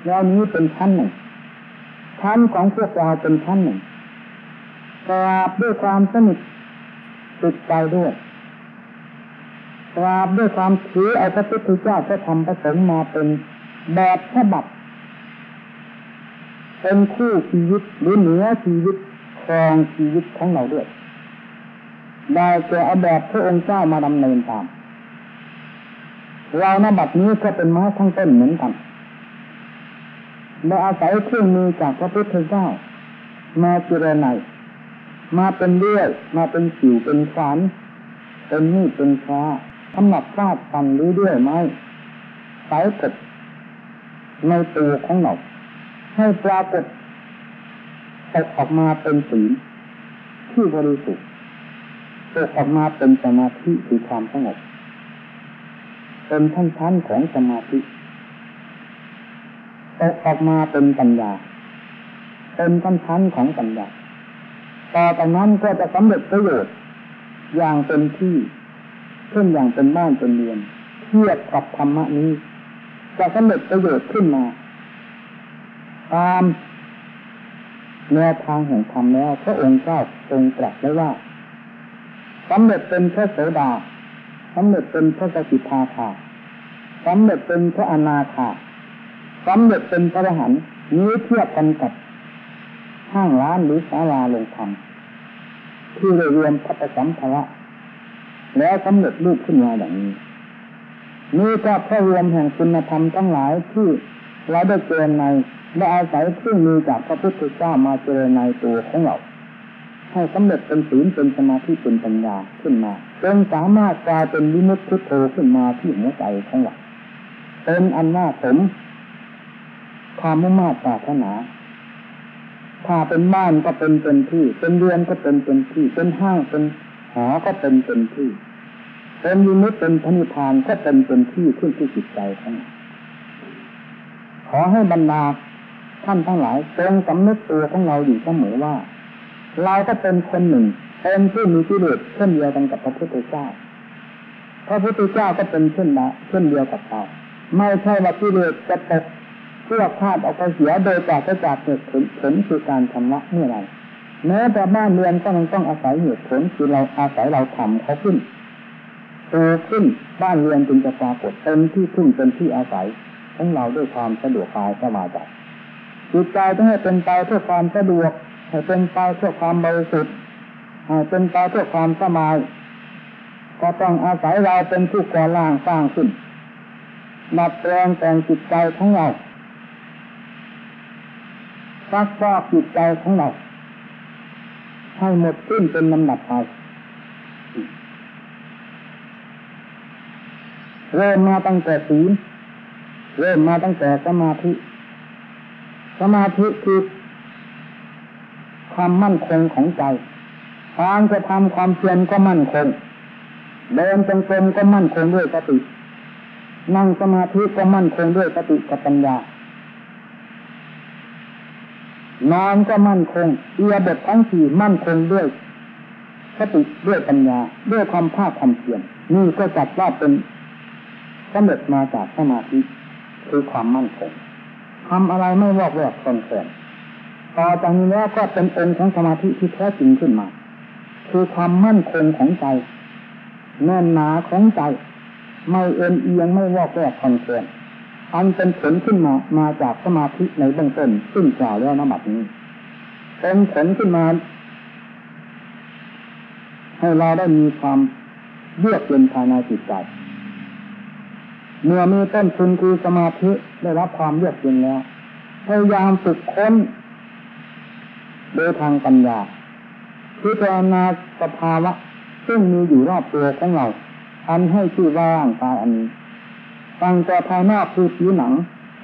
Speaker 1: แล้วนี้เป็นชั้นหนึ่งชั้นของพวกเราเป็นชั้นหนึ่งกราบด้วยความสนิท ติดใจด้วยกราบด้วยความถือเอาพระพุทธเจ้าพระธรรมพระสงฆ์มาเป็นแบบฉบับเป็นคู่ชีวิตหรือเหนือชีวิตครองชีวิตของเราด้วยได้จะเอาแบบพระองค์เจ้ามาดำเนินตาม เราณบัดนี้ก็เป็นไม้ทั้งต้นเหมือนกันเราอาศัยเครื่องมือจากพระพุทธเจ้ามาเจริญใน มาเป็นเลือยมาเป็นสิวเป็นขวานเป็นมีดเป็นฟ้าสำหรับฟาดฟันหรือด้วยไม้สายกดในตัวของเราให้ปรากฏตกออกมาเป็นศีที่บริสุทธิ์ตกออกมาเป็นสมาธิคือความสงบเป็นชั้นชั้นของสมาธิตกออกมาเป็นปัญญาเป็นชั้นชั้นของปัญญา ต่อจากนั้นก็จะสำเร็จประโยชน์อย่างเป็นที่เช่นอย่างเป็นบ้านเป็นเรือนเทียบกับธรรมะนี้ จะสำเร็จประโยชน์ขึ้นมา ตามแนวทางแห่งธรรมแล้วพระองค์เจ้าทรงตรัสไว้ว่าสำเร็จเป็นพระโสดาสำเร็จเป็นพระสกิทาคาสำเร็จเป็นพระอนาคาสำเร็จเป็นพระอรหันต์นี้เทียบกันกับ ห้างร้านหรือศาลาลงธรรมที่ได้รวมพัฒสัมภะแล้วสำเร็จรูปขึ้นมาอย่างนี้นี่ก็พระรวมแห่งคุณธรรมทั้งหลายที่เราได้เจริญในได้อาศัยเครื่องมือจากพระพุทธเจ้ามาเจริญในตัวของเราให้สำเร็จเป็นศีลเป็นสมาธิเป็นปัญญาขึ้นมาจนสามารถกลายเป็นวิมุตติโธขึ้นมาที่หัวใจของเราเป็นอันว่าสมความมุ่งมา่ปรารถนา ถ้าเป็นบ้านก็เป็นเป็นที่ เป็นเรือนก็เป็นเป็นที่ เป็นห้างเป็นหอก็เป็นเป็นที่ เป็นวิมุตเป็นพนิพานก็เป็นเป็นที่ขึ้นที่จิตใจของขอให้บรรดาท่านทั้งหลายจงสำนึกตัวของเราอยู่เสมอว่า เราก็เป็นคนหนึ่งเป็นผู้มีกิเลสเช่นเดียวกันกับพระพุทธเจ้าพระพุทธเจ้าก็เป็นเช่นนั้นเช่นเดียวกับเราไม่ใช่ว่ากิเลสจะตก เพื่อพลาออกไปเสียโดยจากจากเหตุผลผลคือการชำระเมื่อไรแม้แต่บ้านเรือนก็ยังต้องอาศัยเหตุผลคือเราอาศัยเราทำเขาขึ้นโตขึ้นบ้านเรือนจึงจะปรากฏเป็นที่พึ่งเป็นที่อาศัยของเราด้วยความสะดวกกายสบายใจจิตใจต้องให้เป็นไปเพื่อความสะดวกให้เป็นไปเพื่อความบริสุทธิ์ให้เป็นไปเพื่อความสบายก็ต้องอาศัยเราเป็นผู้ก่อร่างสร้างขึ้นนับแปลงแต่งจิตใจของเรา ซักฟอกจิตใจของเราให้หมดสิ้นเป็นลำดับไปเริ่มมาตั้งแต่ศีลเริ่มมาตั้งแต่สมาธิ สมาธิคือความมั่นคงของใจทางจะทำความเพียรก็มั่นคง เดินจงกรมก็มั่นคงด้วยสติ นั่งสมาธิก็มั่นคงด้วยสติกับปัญญา นอนก็มั่นคงเอียบททั้งสี่มั่นคงด้วยสติด้วยปัญญาด้วยความภาคความเพียรนี่ก็จัดว่าเป็นสำเร็จมาจากสมาธิคือความมั่นคงทำอะไรไม่วอกแวกคอนแคนต่อจากนี้แล้วก็เป็นองค์ของสมาธิที่แท้จริงขึ้นมา คือความมั่นคงของใจแน่นหนาของใจ ไม่เอ็นเอียงไม่วอกแวกคอนแคน อันเป็นผลขึ้นมามาจากสมาธิในเบื้องต้นซึ่งกล่าวแล้วนะบัดนี้เป็นผลขึ้นมาให้เราได้มีความเยือกเย็นภายในจิตใจเมื่อมีต้นทุนคือสมาธิได้รับความเยือกเย็นแล้วพยายามฝึกค้นโดยทางปัญญาพิจารณาสภาวะซึ่งมีอยู่รอบตัวของเรา อันให้ชื่อว่าร่างกายอันนี้ ตั้งแต่ภายนอกคือผิวหนัง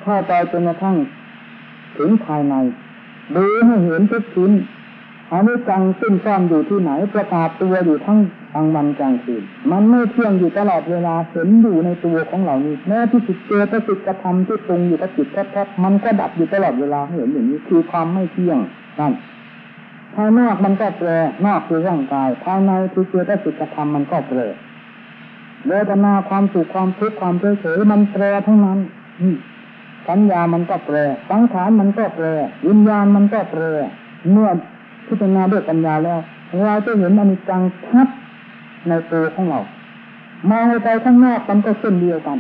Speaker 1: เข้าไปจนกระทั่งถึงภายใน ดูให้เห็นทุกชิ้นอนิจจังซึ่งซ่อนอยู่ที่ไหนประกาศตัวอยู่ทั้งกลางวันกลางคืนมันไม่เที่ยงอยู่ตลอดเวลาเห็นอยู่ในตัวของเรานี้แม้ที่จิตเจตสิกกระทำที่ตรงอยู่กับจิตแทบๆมันก็ดับอยู่ตลอดเวลาเห็นอย่างนี้คือความไม่เที่ยงนั่นภายนอกมันก็แปรนอกคือร่างกายภายในคือเจตสิกกระทำมันก็แปร เวทนาความสุขความทุกข์ความเฉยๆมันแปรทั้งนั้นสัญญามันก็แปรสังขารมันก็แปรวิญญาณมันก็แปรเมื่อพิจารณาด้วยปัญญาแล้วเราจะเห็นอนิจจังชัดในตัวของเรามองไปข้างนอกมันก็เช่นเดียวกัน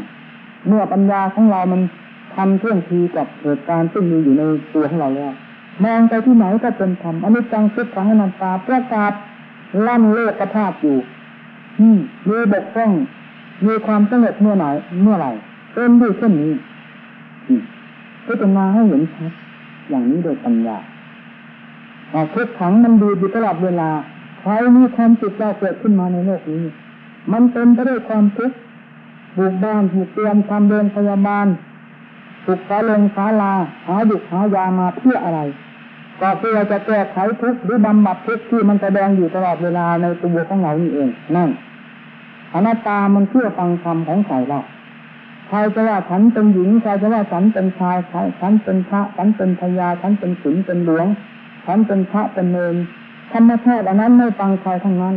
Speaker 1: เมื่อปัญญาของเรามันทำเครื่องทีกับเหตุการณ์ซึ่งมีอยู่ในตัวของเราแล้วมองไปที่ไหนก็เป็นธรรมอนิจจังทุกขังอนัตตาประกาศลั่นโลกธาตุอยู่ มีบกพร่อง มีความสงบเมื่อไหร่เมื่อไหร่เป็นด้วยเช่นนี้พิจารณาให้เห็นชัดอย่างนี้โดยปัญญาทุกขังมันดีอยู่ตลอดเวลาใครมีความสุขเราเกิดขึ้นมาในโลกนี้ มันเป็นไปด้วยความทุกข์บุกบ้านถูกเตรียมทำเดินพยาบาลถูกสาลงสาลาหาดุหายามาเพื่ออะไร ก็เพื่อจะแก้ไขทุกข์หรือบำบัดทุกข์ที่มันแสดงอยู่ตลอดเวลาในตัวของเรานี่เองนั่นอนัตตามันเพื่อฟังคำของใครเราใครจะว่าฉันเป็นหญิงใครจะว่าฉันเป็นชายใครฉันเป็นพระฉันเป็นพญาฉันเป็นขุนเป็นหลวงฉันเป็นพระเป็นเนรธรรมชาติอันนั้นไม่ฟังใครทั้งนั้น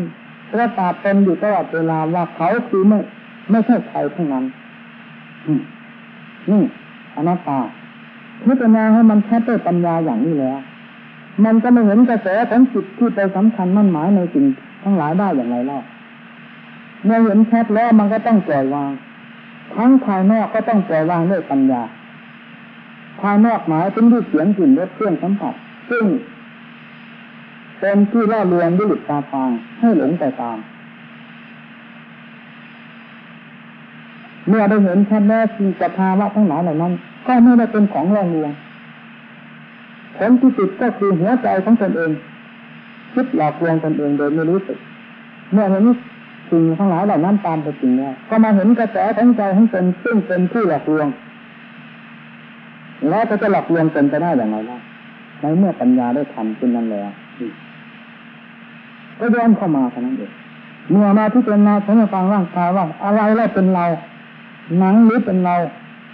Speaker 1: ประกาศเป็นอยู่ตลอดเวลาว่าเขาคือไม่ไม่ใช่ใครทั้งนั้นนี่อนัตตาพิจารณาให้มันแค่ด้วยปัญญาอย่างนี้แล้ว มันจะไม่เห็นกระแสของจิตที่ไปสำคัญมั่นหมายในสิ่งทั้งหลายได้อย่างไรเล่าเมื่อเห็นแค่แล้วมันก็ต้องปล่อยวาง ทั้งภายนอกก็ต้องปล่อยวางด้วยปัญญา ภายนอกหมายถึงด้วยเสียงกลิ่นรสเครื่องสัมผัสซึ่งเป็นที่ล่อลวงด้วยหลุดตาฟางให้หลงไปตาม เมื่อได้เห็นชัดแล้วสิ่งสภาวะทั้งหลายเหล่านั้น ก็ไม่ได้เป็นของล่อลวง ผลที่ติดก็คือหัวใจของตนเองคิดหลอกลวงตนเองโดยไม่รู้สึก เมื่อเห็นสิ่งทั้งหลายเหล่านั้นตามไปจริงแล้วก็มาเห็นกระแสของใจของตนซึ่งเป็นผู้หลอกลวง แล้วจะจะหลอกลวงตนไปได้อย่างไรล่ะในเมื่อปัญญาได้ทำเป็นนั้นแล้วก็ย้อนเข้ามาเท่านั้นเองเมื่อมาพิจารณาฉันฟังร่างกายว่าอะไรแล้วเป็นเราหนังหรือเป็นเรา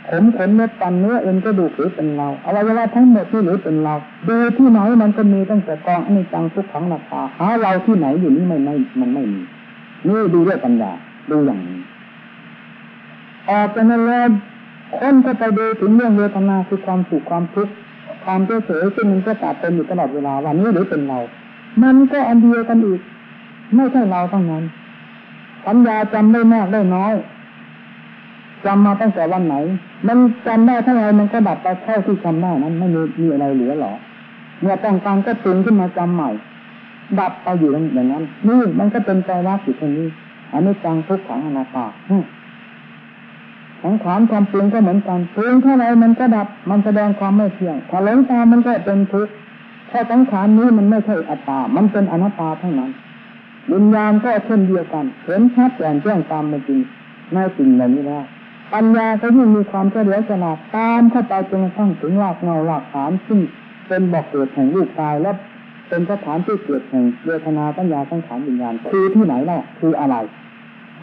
Speaker 1: ผมขนเนื้อปันเนื้อเอ็นกระดูกหรือเป็นเราอะไรเวลาทั้งหมดที่หรือเป็นเราดูที่ไหนมันก็มีตั้งแต่กองอนิจจังทุกขังหนักตาหาเราที่ไหนอยู่นี่ไม่ไม่มันไม่มีนี่ดูด้วยปัญญาดูอย่างนี้ออกจากนั้นแล้วคนก็ไปดูถึงเรื่องเวทนาคือความสุขความทุกข์ความเฉยๆซึ่งมันก็ตัดเป็นอยู่ตลอดเวลาวันนี้หรือเป็นเรา มันก็อันเดียวกันอีก ไม่ใช่เราทั้งนั้นสัญญาจำได้มากได้น้อย จำมาตั้งแต่วันไหน มันจำได้เท่าไรมันก็ดับไปเท่าที่จำได้นั้นไม่มีมีอะไรเหลือหรอเมื่อต้องการก็ตื่นขึ้นมาจำใหม่ ดับไปอยู่อย่างนั้น นี่มันก็เป็นใจรักอยู่ตรงนี้อันนี้จังทุกขังอนาคาของขานความปรุงก็เหมือนกันปรุงเท่าไรมันก็ดับ มันแสดงความไม่เที่ยงถ้าหลงตามันก็เป็นทุกข์ถ้าสังขารนี้มันไม่ใช่อัตตา มันเป็นอนัตตาทั้งนั้นวิญญาณก็เช่นเดียวกันเห็นชัดแจ่มแจ้งตามเป็นจริงในสิ่งเหล่านี้แล้ว ปัญญาก็ยิ่งมีความเฉลียวฉลาดตามเข้าไปจนกระทั่งถึงรากเงารากฐานซึ่งเป็นบอกเกิดแห่งรูปกายและเป็นสถานที่เกิดแห่งเวทนาปัญญาสังขารวิญญาณคือที่ไหนล่ะคืออะไร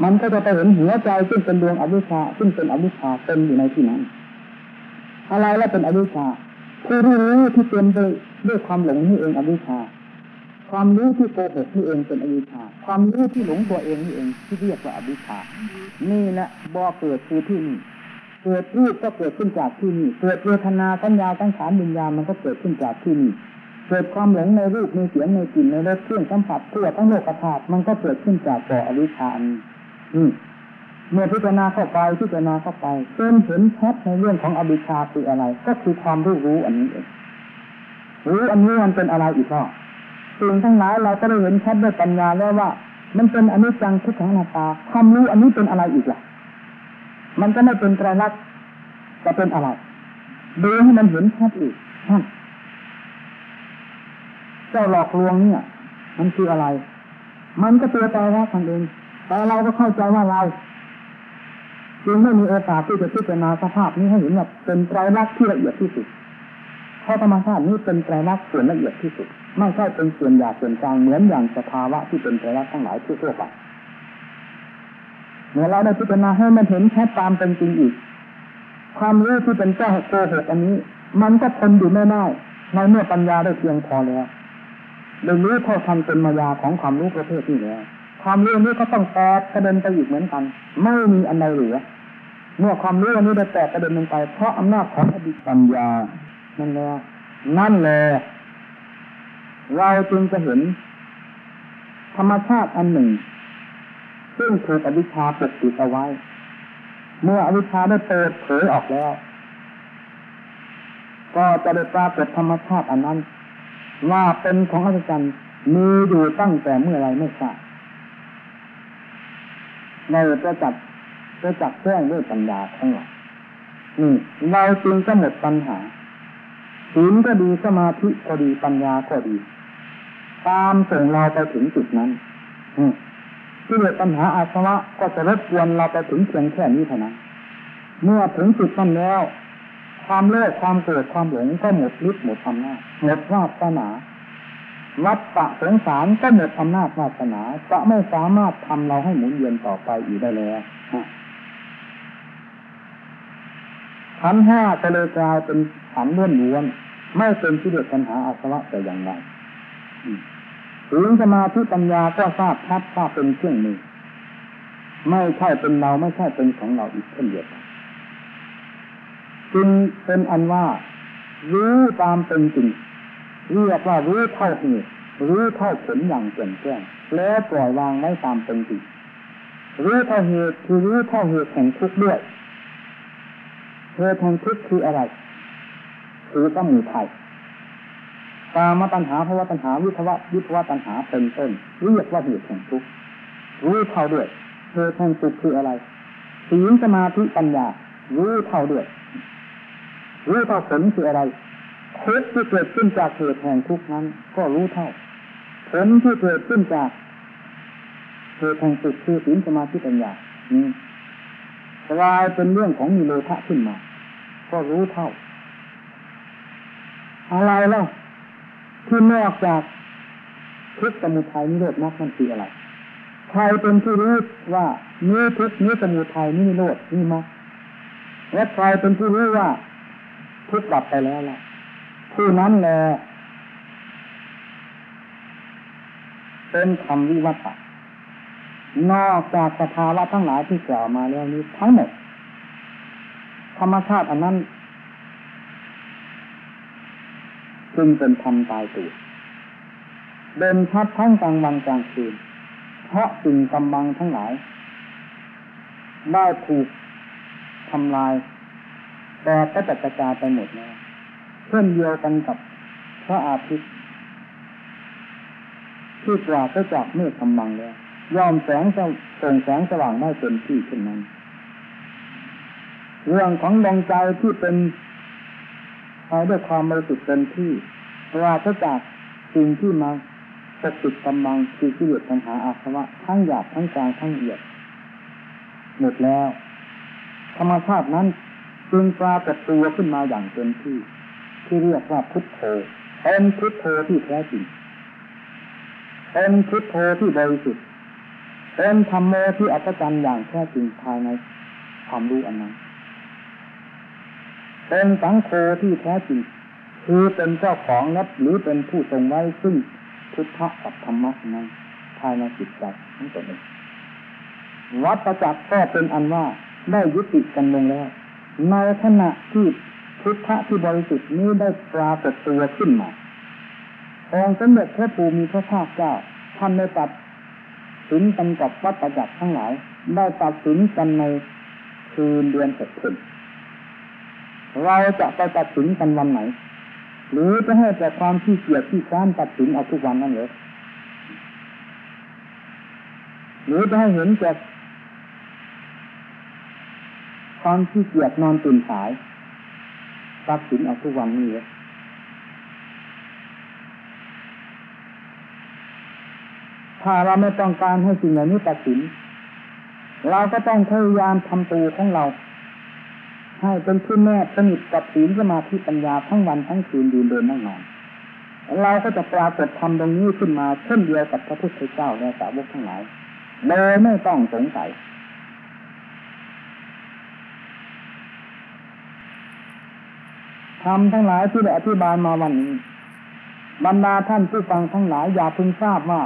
Speaker 1: มันก็จะไปเห็นหัวใจซึ่งเป็นดวงอวิชชาซึ่งเป็นอวิชชาเต็มอยู่ในที่นั้น อะไรแล้วเป็นอวิชชาผู้รู้ที่เต็มด้วยด้วยความหลงนี่เองอวิชชา ความรู้ที่โกหกนี่เองเป็นอวิชชา ความรู้ที่หลงตัวเองนี่เองที่เรียกว่าอวิชชา นี่แหละบ่อเกิดคือที่นี่ เกิดรูปก็เกิดขึ้นจากที่นี่ เกิดเวทนาสัญญาตั้งฐานวิญญาณมันก็เกิดขึ้นจากที่นี่ เกิดความหลงในรูปในเสียงในกลิ่นในรสเครื่องสัมผัสทั่วทั้งโลกธาตุมันก็เกิดขึ้นจากบ่ออวิชชาอืมเมื่อพิจารณาเข้าไปพิจารณาเข้าไปจนเห็นชัดในเรื่องของอวิชชาคืออะไร ก็คือความรู้รู้อันนี้เองรู้อันนี้มันเป็นอะไรอีกล่ะ สิ่งทั้งหลายเราก็ได้เห็นชัดด้วยปัญญาแล้วว่า มันเป็นอนิจจังทุกขังนาตาความรู้อันนี้เป็นอะไรอีกล่ะ มันก็ไม่เป็นไตรลักษณ์จะเป็นอะไรดูให้มันเห็นชัดอีกท่านเจ้าหลอกลวงเนี่ย มันคืออะไร มันก็ตัวไตรลักษณ์มันเอง แต่เราก็เข้าใจว่าเราจึงไม่มีโอกาสที่จะพิจารณาสภาพนี้ให้เห็นว่าเป็นไตรลักษณ์ที่ละเอียดที่สุดเพราะธรรมชาตินี้เป็นไตรลักษณ์ส่วนละเอียดที่สุด ไม่ใช่เป็นส่วนหยาบส่วนกลางเหมือนอย่างสภาวะที่เป็นไตรลักษณ์ทั้งหลายทั่วไปเมื่อเราได้พิจารณาให้มันเห็นแค่ตามเป็นจริงอีก ความรู้ที่เป็นเจ้าโกหกอันนี้ มันก็ทนอยู่ไม่ได้ในเมื่อปัญญาได้เพียงพอแล้วโดยรู้เท่าทันเป็นมายาของความรู้ประเภทนี้แล้วความรู้นี้ก็ต้องแตกกระเด็นไปอีกเหมือนกัน ไม่มีอันใดเหลือ เมื่อความรู้อันนี้ได้แตกกระเด็นลงไป เพราะอำนาจของอดีตปัญญานั่นแหละนั่นแหละ เราจึงจะเห็น ธรรมชาติอันหนึ่ง ซึ่งถูกอวิชชาปกปิดเอาไว้ เมื่ออวิชชาได้เปิดเผยออกแล้ว ก็จะได้ปรากฏธรรมชาติอันนั้น ว่าเป็นของอัศจรรย์มีอยู่ตั้งแต่เมื่อไรไม่ทราบในประจักษ์ประจักษ์แจ้งด้วยปัญญาทั้งหลายนี่เราจึงจะหมดปัญหาศีลก็ดีสมาธิก็ดีปัญญาก็ดี ตามส่งเราไปถึงจุดนั้นที่เหลือปัญหาอาสวะก็จะรบกวนเราไปถึงเพียงแค่นี้เท่านั้น เมื่อถึงจุดนั้นแล้ว ความเลิกความเกิดความหลงก็หมดฤทธิ์หมดอำนาจหมดวาสนาวัฏฏะสงสารก็หมดอำนาจวาสนาจะไม่สามารถทำเราให้หมุนเวียนต่อไปอีกได้แล้วขันห้าจะเลยกลายเป็นขันเล้วนล้วน ไม่เป็นที่เดือดปัญหาอาสวะแต่อย่างไร ถึงสมาธิปัญญาก็ทราบชัดทราบเป็นเครื่องมือไม่ใช่เป็นเราไม่ใช่เป็นของเราอีกเช่นเดียวกันจึงเป็นอันว่า รู้ตามเป็นจริงเรียกว่ารู้เท่าเหตุรู้เท่าผลอย่างแจ่มแจ้งแล้วปล่อยวางไว้ตามเป็นจริงรู้เท่าเหตุคือรู้เท่าเหตุแห่งทุกข์ด้วยเหตุแห่งทุกข์คืออะไร คือสมุทัย ตามตัญหาภาวะตัญหาวิภวะวิภวะตัญหาเป็นต้นเรียกว่าเหตุแห่งทุกข์รู้เท่าด้วยเหตุแห่งทุกข์คืออะไรศีลสมาธิปัญญารู้เท่าด้วยรู้เท่าผลคืออะไรทุกข์ที่เกิดขึ้นจากเหตุแห่งทุกข์นั้น ก็รู้เท่าผลที่เกิดขึ้นจากเหตุแห่งสุกข์คือศีลสมาธิปัญญานี้กลายเป็นเรื่องของมีโลภะขึ้นมา ก็รู้เท่า อะไรเล่า ที่นอกจากทุกสมุทัยนิโรธมรรคนั่นคืออะไรใครเป็นผู้รู้ว่าเนื้อทุกเนื้อสมุทัยนี่นิโรธนี่มรรคและใครเป็นผู้รู้ว่าทุกดับไปแล้วล่ะผู้นั้นแหละเป็นคำวิวัตะนอกจากสภาวะทั้งหลายที่กล่าวมาแล้วนี้ทั้งหมดธรรมชาติอันนั้น จึงเป็นธรรมตายตัวเดินชัดทั้งกลางวันกลางคืน เพราะสิ่งกำบังทั้งหลาย ได้ถูกทำลาย แต่ก็จะกระจายไปหมดแล้วเช่นเดียวกันกับพระอาทิตย์ที่ปราศจากเมฆกำบังแล้วยอมแสงจะส่งแสงสว่างได้เต็มที่เช่นนั้น เรื่องของดวงใจที่เป็น ภายด้วยความบริสุทธิ์เต็มที่ปราศจากสิ่งที่มาปกปิดกำลังคือกิเลสปัญหาอาสวะทั้งหยาบทั้งกลางทั้งละเอียดหมดแล้ว ธรรมชาตินั้นจึงปรากฏตัวขึ้นมาอย่างเต็มที่ ที่เรียกว่าพุทโธเป็นพุทโธที่แท้จริงเป็นพุทโธที่บริสุทธิ์เป็นธรรมโมที่อัศจรรย์อย่างแท้จริงภายในความรู้อันนั้น เป็นสังโฆที่แท้จริง คือเป็นเจ้าของและหรือเป็นผู้ทรงไว้ซึ่งพุทธะกับธรรมะนั้นภายในจิตใจทั้งตนเองวัดประจักษ์ก็เป็นอันว่าได้ยุติกันลงแล้ว ในขณะที่พุทธะที่บริสุทธิ์นี้ได้ปรากฏตัวขึ้นมาองค์สมเด็จพระภูมิพระภาคเจ้าท่านได้ตัดสินกันกับวัดประจักษ์ทั้งหลาย ได้ตัดสินกันในคืนเดือนเพ็ญ เราจะไปตัดสินกันวันไหน หรือจะให้แต่ความที่เกียดที่ค้านตัดสินเอาทุกวันนั่นเลยหรือจะให้เห็นจากความที่เกียดนอนตื่นสายตัดสินเอาทุกวันนี่เลยถ้าเราไม่ต้องการให้สิ่งเหล่านี้ตัดสิน เราก็ต้องพยายามทำตัวของเรา ให้เป็นผู้แนบสนิทกับศีลสมาธิปัญญาทั้งวันทั้งคืนยืนเดินนั่งนอนเราก็จะปรากฏธรรมตรงนี้ขึ้นมาเช่นเดียวกับพระพุทธเจ้าและสาวกทั้งหลายโดยไม่ต้องสงสัยธรรมทั้งหลายที่ได้อธิบายมาวันนี้ บรรดาท่านผู้ฟังทั้งหลายอย่าพึงทราบว่า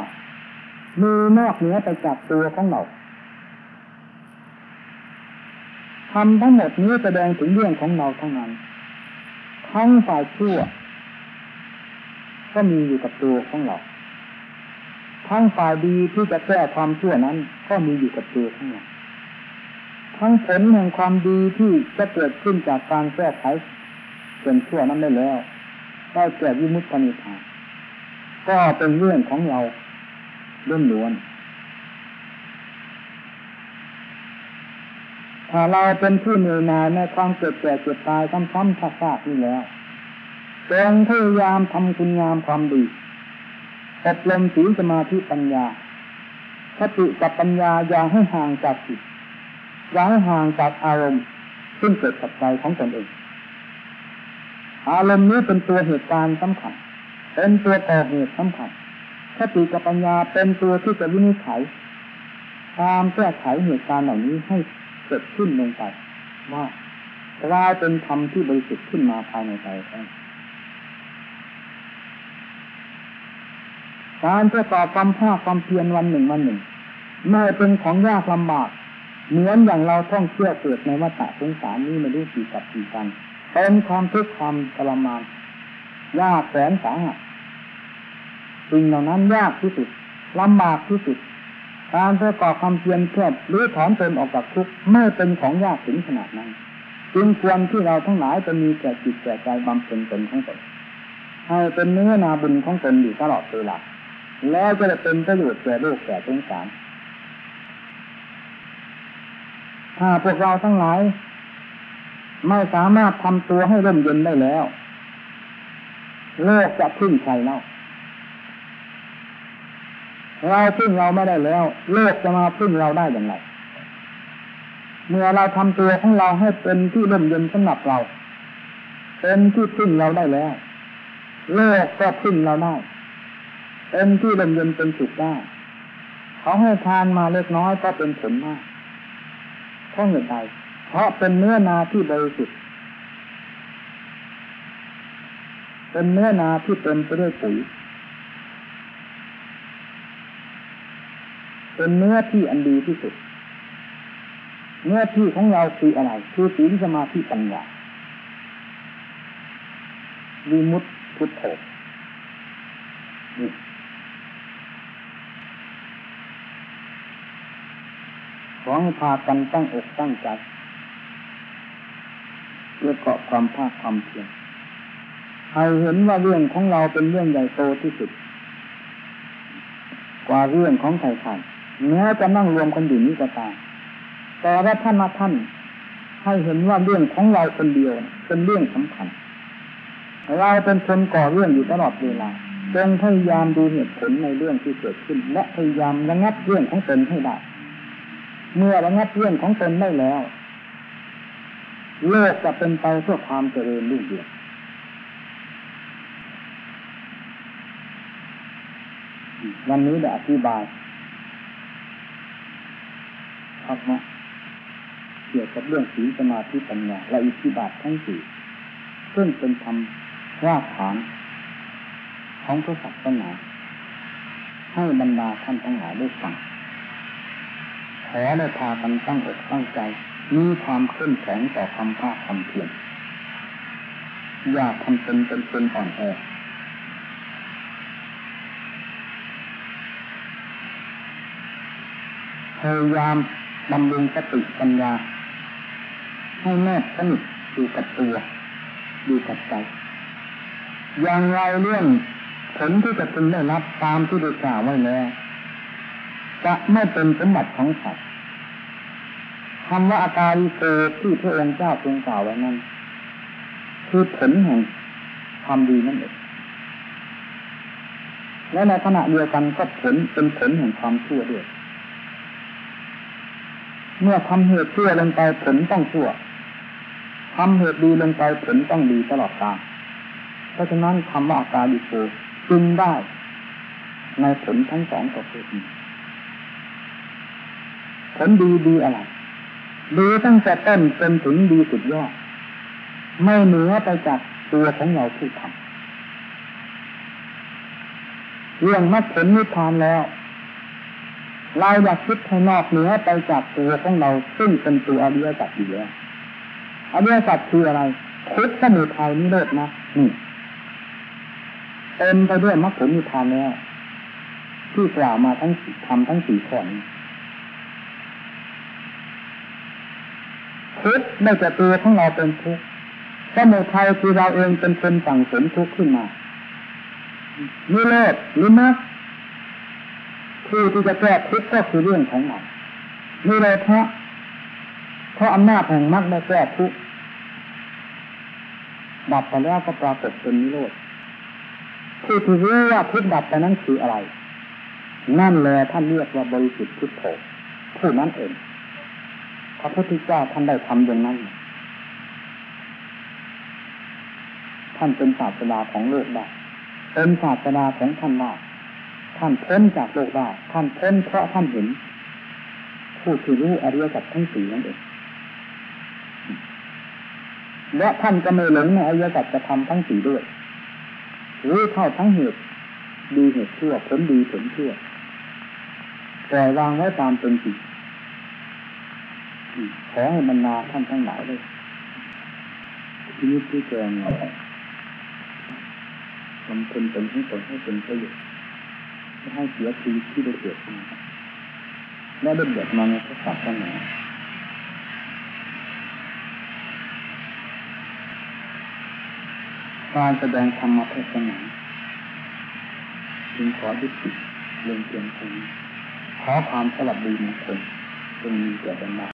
Speaker 1: มีนอกเหนือไปจากตัวของเรา ทำทั้งหมดนี้แสดงถึงเรื่องของเราทั้งนั้น ทั้งฝ่ายชั่ว ก็มีอยู่กับตัวของเรา ทั้งฝ่ายดีที่จะแก้ความชั่วนั้น ก็มีอยู่กับตัวของเราทั้งผลแห่งความดีที่จะเกิดขึ้นจากการแก้ไขส่วนชั่วนั้นได้แล้วได้แก่วิมุตตินิพพานก็เป็นเรื่องของเราล้วนๆ ถ้าเราเป็นผู้เหนื่อยหน่ายในความเกิดแก่เกิดตายซ้ำๆซากๆนี่แล้วจงพยายามทำคุณงามความดีอบรมศีลสมาธิปัญญาสติกับปัญญาอย่าให้ห่างจากจิตอย่าให้ห่างจากอารมณ์ซึ่งเกิดกับใจของตนเอง อารมณ์นี้เป็นตัวเหตุการณ์สำคัญ เป็นตัวต่อเหตุสำคัญสติกับปัญญาเป็นตัวที่จะวินิจฉัยตามแก้ไขเหตุการณ์เหล่านี้ให้ กิดขึ้นลงไปว่ากลายเป็นธรรมที่บริสุทธิ์ขึ้นมาภายในใจการประกอบความภาคความเพียรวันหนึ่งวันหนึ่ง ไม่เป็นของยากลำบาก เหมือนอย่างเราท่องเที่ยวเกิดในวัฏสงสารนี้ไม่รู้กี่กับกี่กันเป็นความทุกข์ความทรมานยากแสนสาหัสสิ่งเหล่านั้นยากที่สุดลำบากที่สุด การประกอบความเพียรเพื่อหรือถอนตนออกจากทุกข์ไม่เป็นของยากถึงขนาดนั้นจึงควรที่เราทั้งหลายจะมีแก่จิตแก่ใจบำเพ็ญตนของตนให้เป็นเนื้อนาบุญของตนอยู่ตลอดเวลาแล้วจะเป็นประโยชน์แก่โลกแก่สงสารถ้าพวกเราทั้งหลาย ไม่สามารถทำตัวให้ร่มเย็นได้แล้ว โลกจะพึ่งใครเล่า เราพึ่งเราไม่ได้แล้ว โลกจะมาพึ่งเราได้อย่างไร เมื่อเราทำตัวของเราให้เป็นที่ร่มเย็นสำหรับเรา เป็นที่พึ่งเราได้แล้ว โลกก็พึ่งเราได้เป็นที่ร่มเย็นเป็นสุขได้เขาให้ทานมาเล็กน้อยก็เป็นผลมากเพราะเหตุใดเพราะเป็นเนื้อนาที่บริสุทธิ์เป็นเนื้อนาที่เต็มไปด้วยปุ๋ย เป็นเนื้อที่อันดีที่สุด เนื้อที่ของเราคืออะไร คือศีลสมาธิปัญญาวิมุตติพุทโธขอให้พากันตั้งอกตั้งใจเพื่อเกาะความภาคความเพียรให้เห็นว่าเรื่องของเราเป็นเรื่องใหญ่โตที่สุด กว่าเรื่องของใครๆ แม้จะนั่งรวมกันอยู่นี้ก็ตามแต่ว่าท่านมาท่าน ให้เห็นว่าเรื่องของเราคนเดียวเป็นเรื่องสำคัญเราเป็นคนก่อเรื่องอยู่ตลอดเวลาจงพยายามดูเหตุผลในเรื่องที่เกิดขึ้น และพยายามระงับเรื่องของตนให้ได้เมื่อระงับเรื่องของตนได้แล้วโลกจะเป็นไปเพื่อความเจริญรุ่งเรืองวันนี้ได้อธิบาย ครับนะเกี่ยวกับเรื่องศีลสมาธิปัญญาและอิทธิบาททั้งสี่ซึ่งเป็นธรรมรากฐานของพระสัตว์ทั้งหลาให้บรรดาท่านทั้งหลายได้ฟังขอได้พากันตั้งอกตั้งใจ มีความเข้มแข็งต่อคำภาคคำเพียรอย่าทำตนเป็นคนอ่อนแอพยายาม บำรุงสติปัญญา ให้แนบสนิทอยู่กับตัวอยู่กับใจอย่างไรเรื่องผลที่จะพึงได้รับตามที่ได้กล่าวไว้แล้วจะไม่เป็นสมบัติของสัตว์คำว่าอาการิโกที่พระองค์เจ้าทรงกล่าวไว้นั้น คือผลแห่งความดีนั่นเองและในขณะเดียวกันก็ผลเป็นผลแห่งความชั่วด้วย เมื่อทำเหตุชั่วลงไปผลต้องชั่วทำเหตุดีลงไปผลต้องดีตลอดกาลเพราะฉะนั้นคำว่าอาการิโกจึงได้ ในผลทั้งสองประเภทนี้ผลดีดีอะไรดีตั้งแต่ต้นจนถึงดีสุดยอด ไม่เหนือไปจากตัวของเราผู้ทำเรื่องมรรคผลนิพพานแล้ว เราอยากคิดให้นอกเหนือไปจากตัวของเราซึ่งเป็นตัวอริยสัจอยู่แล้วอริยสัจคืออะไรทุกข์สมุทัยนิโรธนะนี่เต็มไปด้วยมรรคผลนิพพานแล้วที่กล่าวมาทั้งทำทั้งสี่ข้อนี้ทุกไม่แต่ตัวของเราเป็นทุกข์สมุทัยคือเราเองเป็นคนสั่งสมทุกข์ขึ้นมานิโรธหรือมรรค ผู้ที่จะแก้ทุกข์ก็คือเรื่องของเรานิโรธเพราะเพราะอำนาจแห่งมรรคได้แก้ทุกข์ดับไปแล้วก็ปรากฏเป็นนิโรธผู้ที่รู้ว่าทุกข์ดับไปนั้นคืออะไร นั่นแหละท่านเรียกว่าบริสุทธิ์พุทโธผู้นั้นเองพระพุทธเจ้าท่านได้ทำอย่างนั้น ท่านเป็นศาสดาของโลกได้เป็นศาสดาของท่านได้ ท่านพ้นจากโลกได้ท่านพ้นเพราะท่านเห็น ผู้ที่รู้อริยสัจทั้งสี่นั่นเองและท่านก็ไม่หลงในอริยสัจจะทำทั้งสี่ด้วยรู้เท่าทั้งเหตุดีเหตุชั่วผลดีผลชั่วปล่อยวางไว้ตามเป็นจริงขอให้บรรดาท่านทั้งหลายเลยที่นี้ที่แจงทำเป็นเป็นให้ผลให้เป็นประโยชน์ ไม่ให้เสียชีวิตที่ได้เกิดมาและได้เกิดมาในพระศาสนาการแสดงธรรมเทศนาจึงขอดุติเรื่องเพียงเท่านี้ขอความสลับดีมงคลจงมีแก่บรรดา